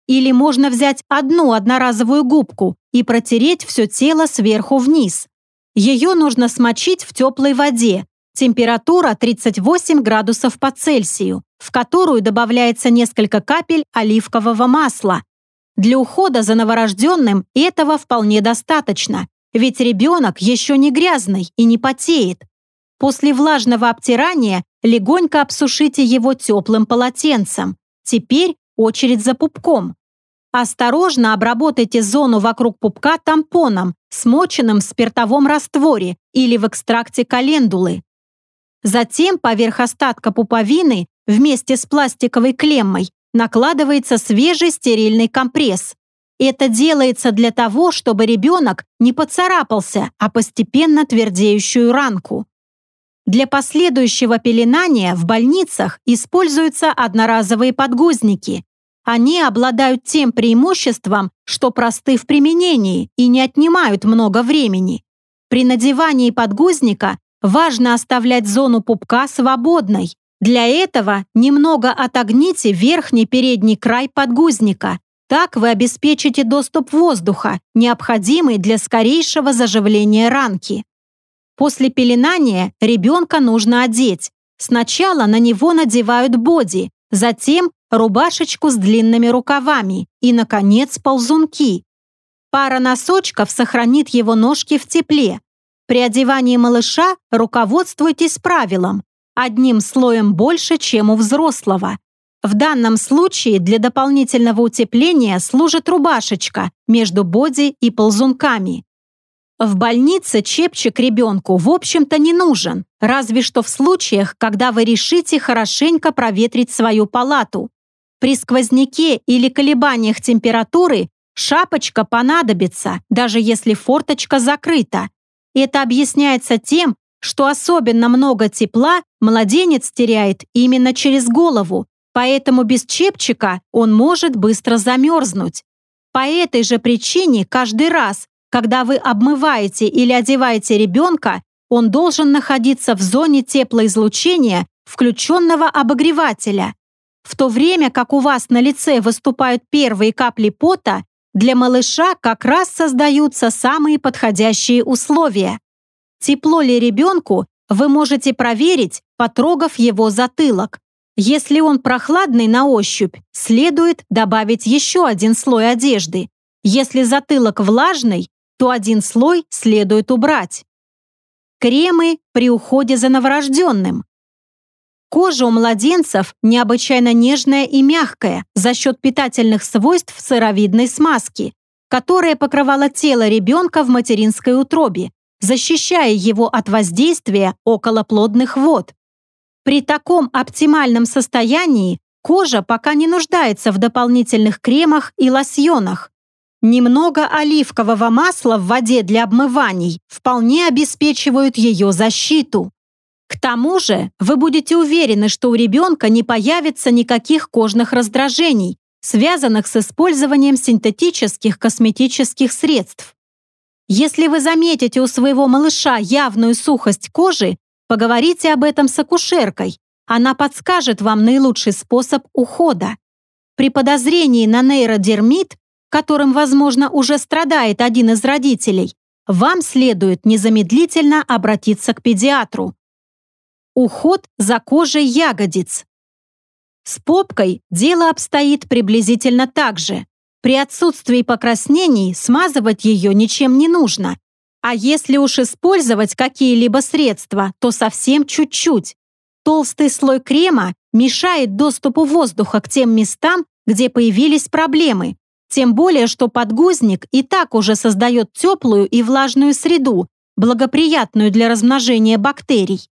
Или можно взять одну одноразовую губку и протереть все тело сверху вниз. Ее нужно смочить в теплой воде, температура 38 градусов по Цельсию, в которую добавляется несколько капель оливкового масла. Для ухода за новорожденным этого вполне достаточно, ведь ребенок еще не грязный и не потеет. После влажного обтирания легонько обсушите его теплым полотенцем. Теперь очередь за пупком. Осторожно обработайте зону вокруг пупка тампоном, смоченным в спиртовом растворе или в экстракте календулы. Затем поверх остатка пуповины вместе с пластиковой клеммой накладывается свежий стерильный компресс. Это делается для того, чтобы ребенок не поцарапался, а постепенно твердеющую ранку. Для последующего пеленания в больницах используются одноразовые подгузники. Они обладают тем преимуществом, что просты в применении и не отнимают много времени. При надевании подгузника важно оставлять зону пупка свободной, для этого немного отогните верхний передний край подгузника. Так вы обеспечите доступ воздуха, необходимый для скорейшего заживления ранки. После пеленания ребенка нужно одеть. Сначала на него надевают боди, затем рубашечку с длинными рукавами и, наконец, ползунки. Пара носочков сохранит его ножки в тепле. При одевании малыша руководствуйтесь правилом одним слоем больше, чем у взрослого. В данном случае для дополнительного утепления служит рубашечка между боди и ползунками. В больнице чепчик ребенку, в общем-то, не нужен, разве что в случаях, когда вы решите хорошенько проветрить свою палату. При сквозняке или колебаниях температуры шапочка понадобится, даже если форточка закрыта. Это объясняется тем, что особенно много тепла младенец теряет именно через голову, поэтому без чепчика он может быстро замерзнуть. По этой же причине каждый раз, когда вы обмываете или одеваете ребенка, он должен находиться в зоне теплоизлучения включенного обогревателя. В то время как у вас на лице выступают первые капли пота, для малыша как раз создаются самые подходящие условия. Тепло ли ребенку, вы можете проверить, потрогав его затылок. Если он прохладный на ощупь, следует добавить еще один слой одежды. Если затылок влажный, то один слой следует убрать. Кремы при уходе за новорожденным. Кожа у младенцев необычайно нежная и мягкая за счет питательных свойств сыровидной смазки, которая покрывала тело ребенка в материнской утробе, защищая его от воздействия околоплодных вод. При таком оптимальном состоянии кожа пока не нуждается в дополнительных кремах и лосьонах. Немного оливкового масла в воде для обмываний вполне обеспечивают ее защиту. К тому же вы будете уверены, что у ребенка не появится никаких кожных раздражений, связанных с использованием синтетических косметических средств. Если вы заметите у своего малыша явную сухость кожи, поговорите об этом с акушеркой. Она подскажет вам наилучший способ ухода. При подозрении на нейродермит, которым, возможно, уже страдает один из родителей, вам следует незамедлительно обратиться к педиатру. Уход за кожей ягодиц. С попкой дело обстоит приблизительно так же. При отсутствии покраснений смазывать ее ничем не нужно. А если уж использовать какие-либо средства, то совсем чуть-чуть. Толстый слой крема мешает доступу воздуха к тем местам, где появились проблемы. Тем более, что подгузник и так уже создает теплую и влажную среду, благоприятную для размножения бактерий.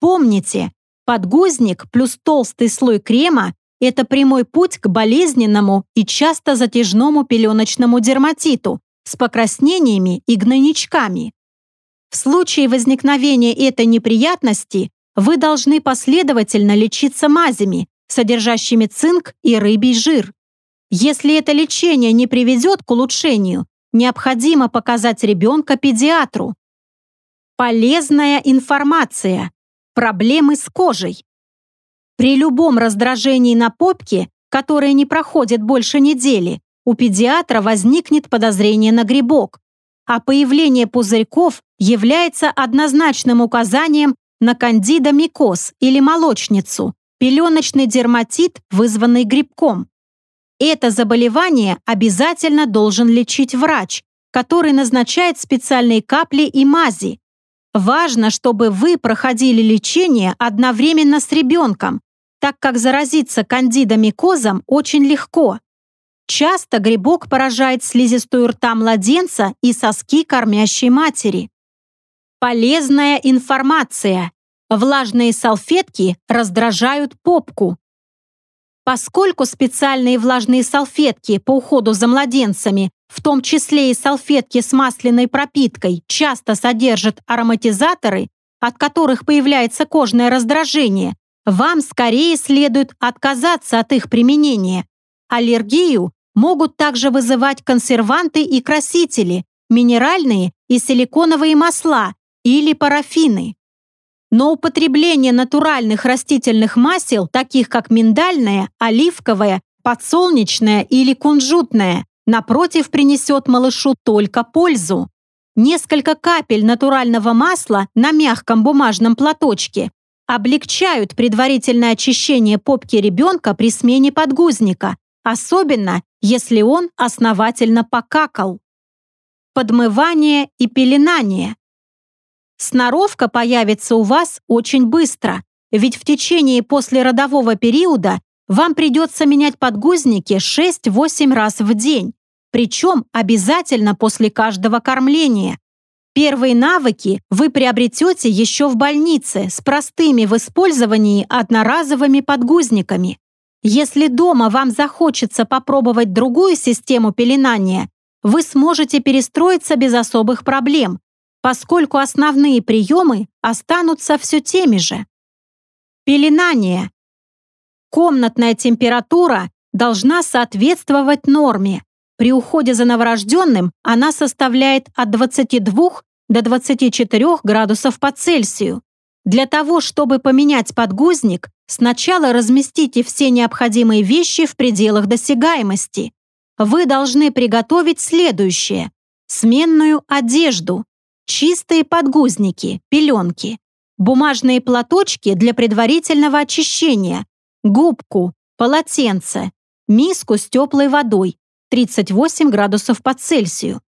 Помните, подгузник плюс толстый слой крема – это прямой путь к болезненному и часто затяжному пеленочному дерматиту с покраснениями и гнойничками. В случае возникновения этой неприятности вы должны последовательно лечиться мазями, содержащими цинк и рыбий жир. Если это лечение не приведет к улучшению, необходимо показать ребенка педиатру. Полезная информация. Проблемы с кожей. При любом раздражении на попке, которое не проходит больше недели, у педиатра возникнет подозрение на грибок, а появление пузырьков является однозначным указанием на кандидомикоз или молочницу, пеленочный дерматит, вызванный грибком. Это заболевание обязательно должен лечить врач, который назначает специальные капли и мази. Важно, чтобы вы проходили лечение одновременно с ребенком, так как заразиться кандидомикозом очень легко. Часто грибок поражает слизистую рта младенца и соски кормящей матери. Полезная информация. Влажные салфетки раздражают попку. Поскольку специальные влажные салфетки по уходу за младенцами, в том числе и салфетки с масляной пропиткой, часто содержат ароматизаторы, от которых появляется кожное раздражение, вам скорее следует отказаться от их применения. Аллергию могут также вызывать консерванты и красители, минеральные и силиконовые масла или парафины. Но употребление натуральных растительных масел, таких как миндальное, оливковое, подсолнечное или кунжутное, напротив, принесет малышу только пользу. Несколько капель натурального масла на мягком бумажном платочке облегчают предварительное очищение попки ребенка при смене подгузника, особенно если он основательно покакал. Подмывание и пеленание. Сноровка появится у вас очень быстро, ведь в течение послеродового периода вам придется менять подгузники 6-8 раз в день, причем обязательно после каждого кормления. Первые навыки вы приобретете еще в больнице с простыми в использовании одноразовыми подгузниками. Если дома вам захочется попробовать другую систему пеленания, вы сможете перестроиться без особых проблем, поскольку основные приемы останутся все теми же. Пеленание. Комнатная температура должна соответствовать норме. При уходе за новорожденным она составляет от 22 до 24 градусов по Цельсию. Для того, чтобы поменять подгузник, сначала разместите все необходимые вещи в пределах досягаемости. Вы должны приготовить следующее. Сменную одежду, чистые подгузники, пеленки, бумажные платочки для предварительного очищения, губку, полотенце, миску с теплой водой, 38 градусов по Цельсию.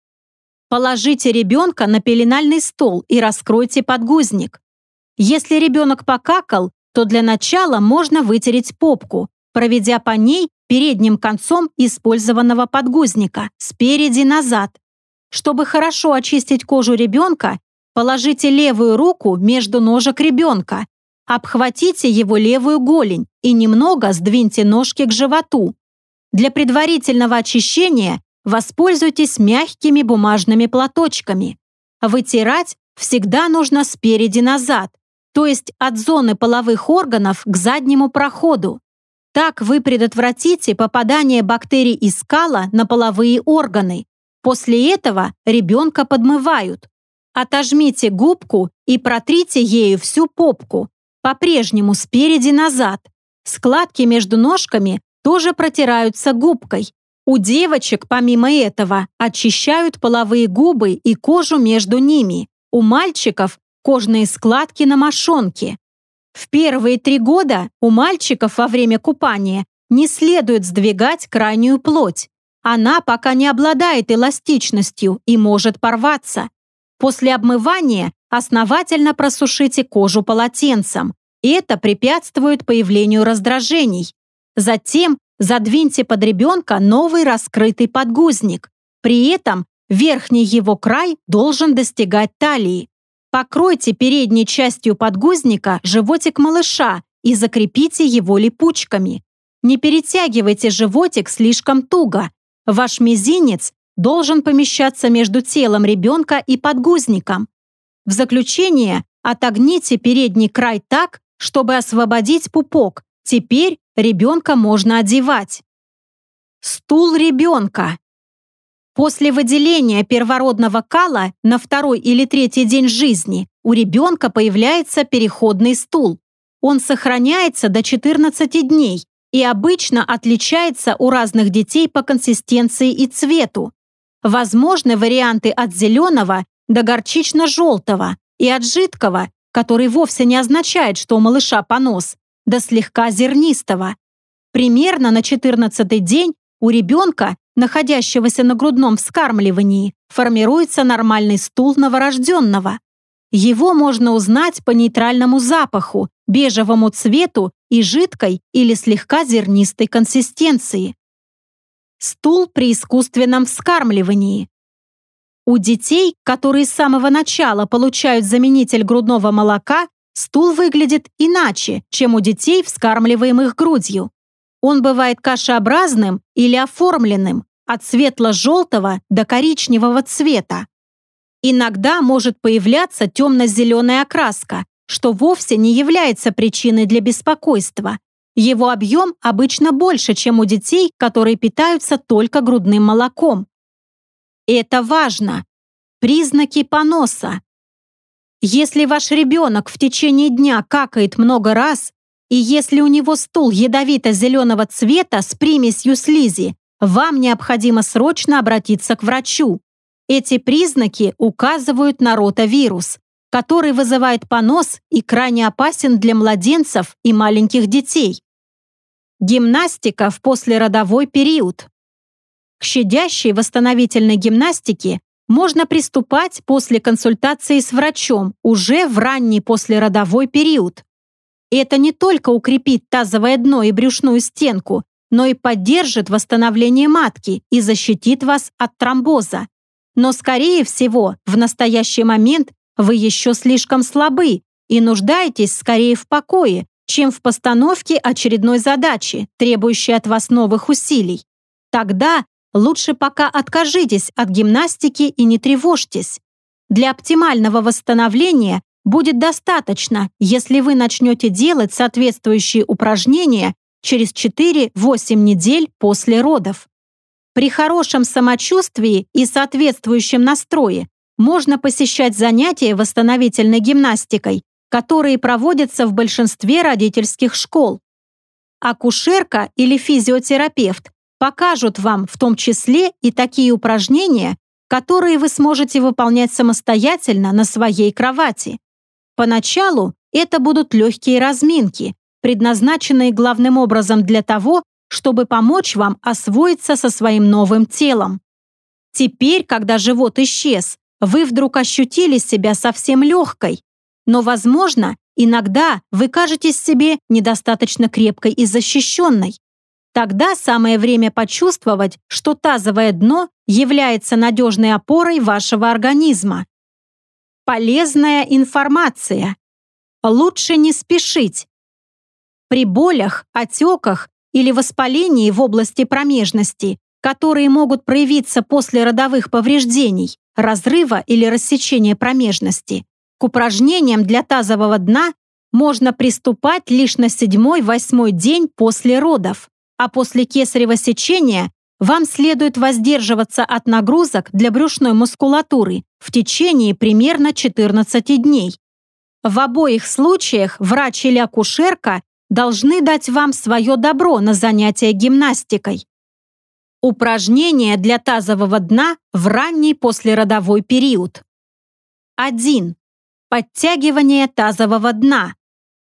Положите ребенка на пеленальный стол и раскройте подгузник. Если ребенок покакал, то для начала можно вытереть попку, проведя по ней передним концом использованного подгузника, спереди назад, чтобы хорошо очистить кожу ребенка, положите левую руку между ножек ребенка, обхватите его левую голень и немного сдвиньте ножки к животу. Для предварительного очищения воспользуйтесь мягкими бумажными платочками. Вытирать всегда нужно спереди назад, то есть от зоны половых органов к заднему проходу. Так вы предотвратите попадание бактерий из скала на половые органы, После этого ребенка подмывают. Отожмите губку и протрите ею всю попку, по-прежнему спереди назад. Складки между ножками тоже протираются губкой. У девочек, помимо этого, очищают половые губы и кожу между ними. У мальчиков – кожные складки на мошонке. В первые три года у мальчиков во время купания не следует сдвигать крайнюю плоть. Она пока не обладает эластичностью и может порваться. После обмывания основательно просушите кожу полотенцем. Это препятствует появлению раздражений. Затем Задвиньте под ребенка новый раскрытый подгузник. При этом верхний его край должен достигать талии. Покройте передней частью подгузника животик малыша и закрепите его липучками. Не перетягивайте животик слишком туго. Ваш мизинец должен помещаться между телом ребенка и подгузником. В заключение отогните передний край так, чтобы освободить пупок. Теперь ребенка можно одевать. Стул ребенка. После выделения первородного кала на второй или третий день жизни у ребенка появляется переходный стул. Он сохраняется до 14 дней и обычно отличается у разных детей по консистенции и цвету. Возможны варианты от зеленого до горчично-желтого и от жидкого, который вовсе не означает, что у малыша понос, до слегка зернистого. Примерно на 14 день у ребенка, находящегося на грудном вскармливании, формируется нормальный стул новорожденного. Его можно узнать по нейтральному запаху, бежевому цвету и жидкой или слегка зернистой консистенции. Стул при искусственном вскармливании. У детей, которые с самого начала получают заменитель грудного молока, стул выглядит иначе, чем у детей, вскармливаемых грудью. Он бывает кашеобразным или оформленным, от светло-желтого до коричневого цвета. Иногда может появляться темно-зеленая окраска, что вовсе не является причиной для беспокойства. Его объем обычно больше, чем у детей, которые питаются только грудным молоком. Это важно. Признаки поноса. Если ваш ребенок в течение дня какает много раз, и если у него стул ядовито-зеленого цвета с примесью слизи, вам необходимо срочно обратиться к врачу. Эти признаки указывают на ротавирус, который вызывает понос и крайне опасен для младенцев и маленьких детей. Гимнастика в послеродовой период. К щадящей восстановительной гимнастике можно приступать после консультации с врачом уже в ранний послеродовой период. Это не только укрепит тазовое дно и брюшную стенку, но и поддержит восстановление матки и защитит вас от тромбоза. Но, скорее всего, в настоящий момент вы еще слишком слабы и нуждаетесь скорее в покое, чем в постановке очередной задачи, требующей от вас новых усилий. Тогда лучше пока откажитесь от гимнастики и не тревожьтесь. Для оптимального восстановления будет достаточно, если вы начнете делать соответствующие упражнения через 4-8 недель после родов. При хорошем самочувствии и соответствующем настрое можно посещать занятия восстановительной гимнастикой, которые проводятся в большинстве родительских школ. Акушерка или физиотерапевт покажут вам в том числе и такие упражнения, которые вы сможете выполнять самостоятельно на своей кровати. Поначалу это будут легкие разминки, предназначенные главным образом для того, чтобы помочь вам освоиться со своим новым телом. Теперь, когда живот исчез, вы вдруг ощутили себя совсем легкой. Но, возможно, иногда вы кажетесь себе недостаточно крепкой и защищенной. Тогда самое время почувствовать, что тазовое дно является надежной опорой вашего организма. Полезная информация. Лучше не спешить. При болях, отеках или воспалении в области промежности, которые могут проявиться после родовых повреждений, разрыва или рассечения промежности. К упражнениям для тазового дна можно приступать лишь на седьмой-восьмой день после родов, а после кесарево сечения вам следует воздерживаться от нагрузок для брюшной мускулатуры в течение примерно 14 дней. В обоих случаях врач или акушерка должны дать вам свое добро на занятия гимнастикой. Упражнения для тазового дна в ранний послеродовой период. 1. Подтягивание тазового дна.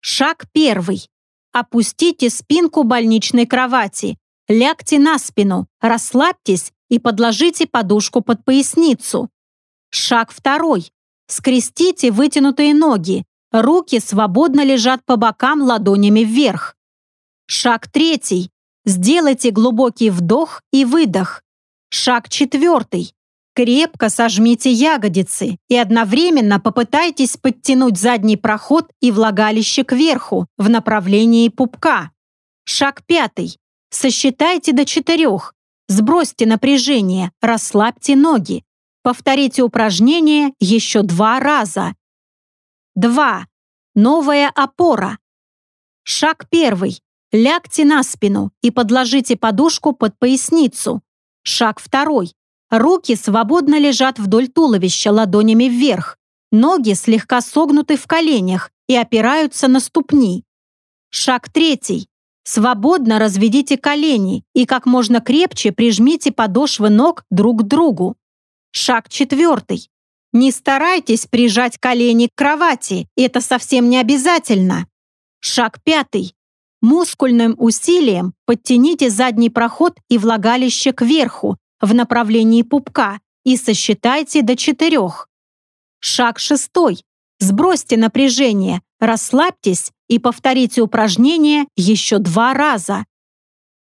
Шаг первый. Опустите спинку больничной кровати. Лягте на спину, расслабьтесь и подложите подушку под поясницу. Шаг второй. Скрестите вытянутые ноги. Руки свободно лежат по бокам ладонями вверх. Шаг третий. Сделайте глубокий вдох и выдох. Шаг четвертый. Крепко сожмите ягодицы и одновременно попытайтесь подтянуть задний проход и влагалище кверху в направлении пупка. Шаг пятый. Сосчитайте до четырех. Сбросьте напряжение, расслабьте ноги. Повторите упражнение еще два раза. 2. Новая опора. Шаг первый. Лягте на спину и подложите подушку под поясницу. Шаг второй. Руки свободно лежат вдоль туловища ладонями вверх. Ноги слегка согнуты в коленях и опираются на ступни. Шаг третий. Свободно разведите колени и как можно крепче прижмите подошвы ног друг к другу. Шаг четвертый. Не старайтесь прижать колени к кровати, это совсем не обязательно. Шаг пятый. Мускульным усилием подтяните задний проход и влагалище кверху в направлении пупка и сосчитайте до четырех. Шаг шестой. Сбросьте напряжение, расслабьтесь и повторите упражнение еще два раза.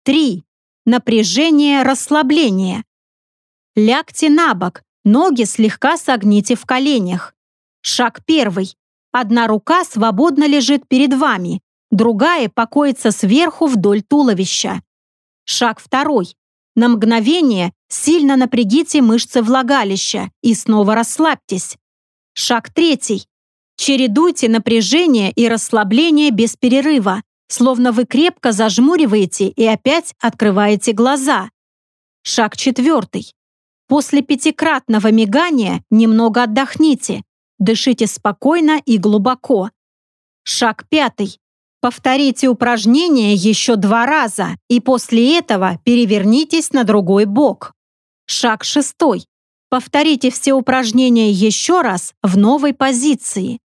3. Напряжение, расслабление. Лягте на бок, ноги слегка согните в коленях. Шаг первый. Одна рука свободно лежит перед вами, другая покоится сверху вдоль туловища. Шаг второй. На мгновение сильно напрягите мышцы влагалища и снова расслабьтесь. Шаг третий. Чередуйте напряжение и расслабление без перерыва, словно вы крепко зажмуриваете и опять открываете глаза. Шаг четвертый. После пятикратного мигания немного отдохните. Дышите спокойно и глубоко. Шаг пятый. Повторите упражнение еще два раза и после этого перевернитесь на другой бок. Шаг шестой. Повторите все упражнения еще раз в новой позиции.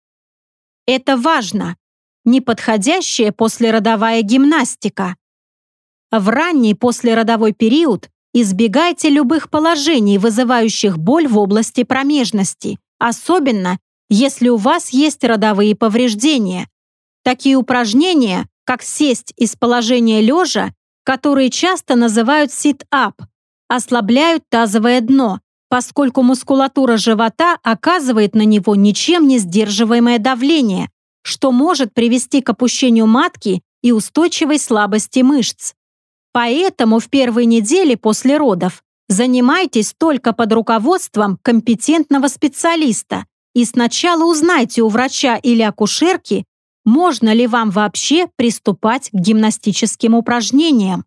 Это важно. Неподходящая послеродовая гимнастика. В ранний послеродовой период избегайте любых положений, вызывающих боль в области промежности, особенно если у вас есть родовые повреждения. Такие упражнения, как сесть из положения лежа, которые часто называют sit-up, ослабляют тазовое дно, поскольку мускулатура живота оказывает на него ничем не сдерживаемое давление, что может привести к опущению матки и устойчивой слабости мышц. Поэтому в первые недели после родов занимайтесь только под руководством компетентного специалиста и сначала узнайте у врача или акушерки, можно ли вам вообще приступать к гимнастическим упражнениям.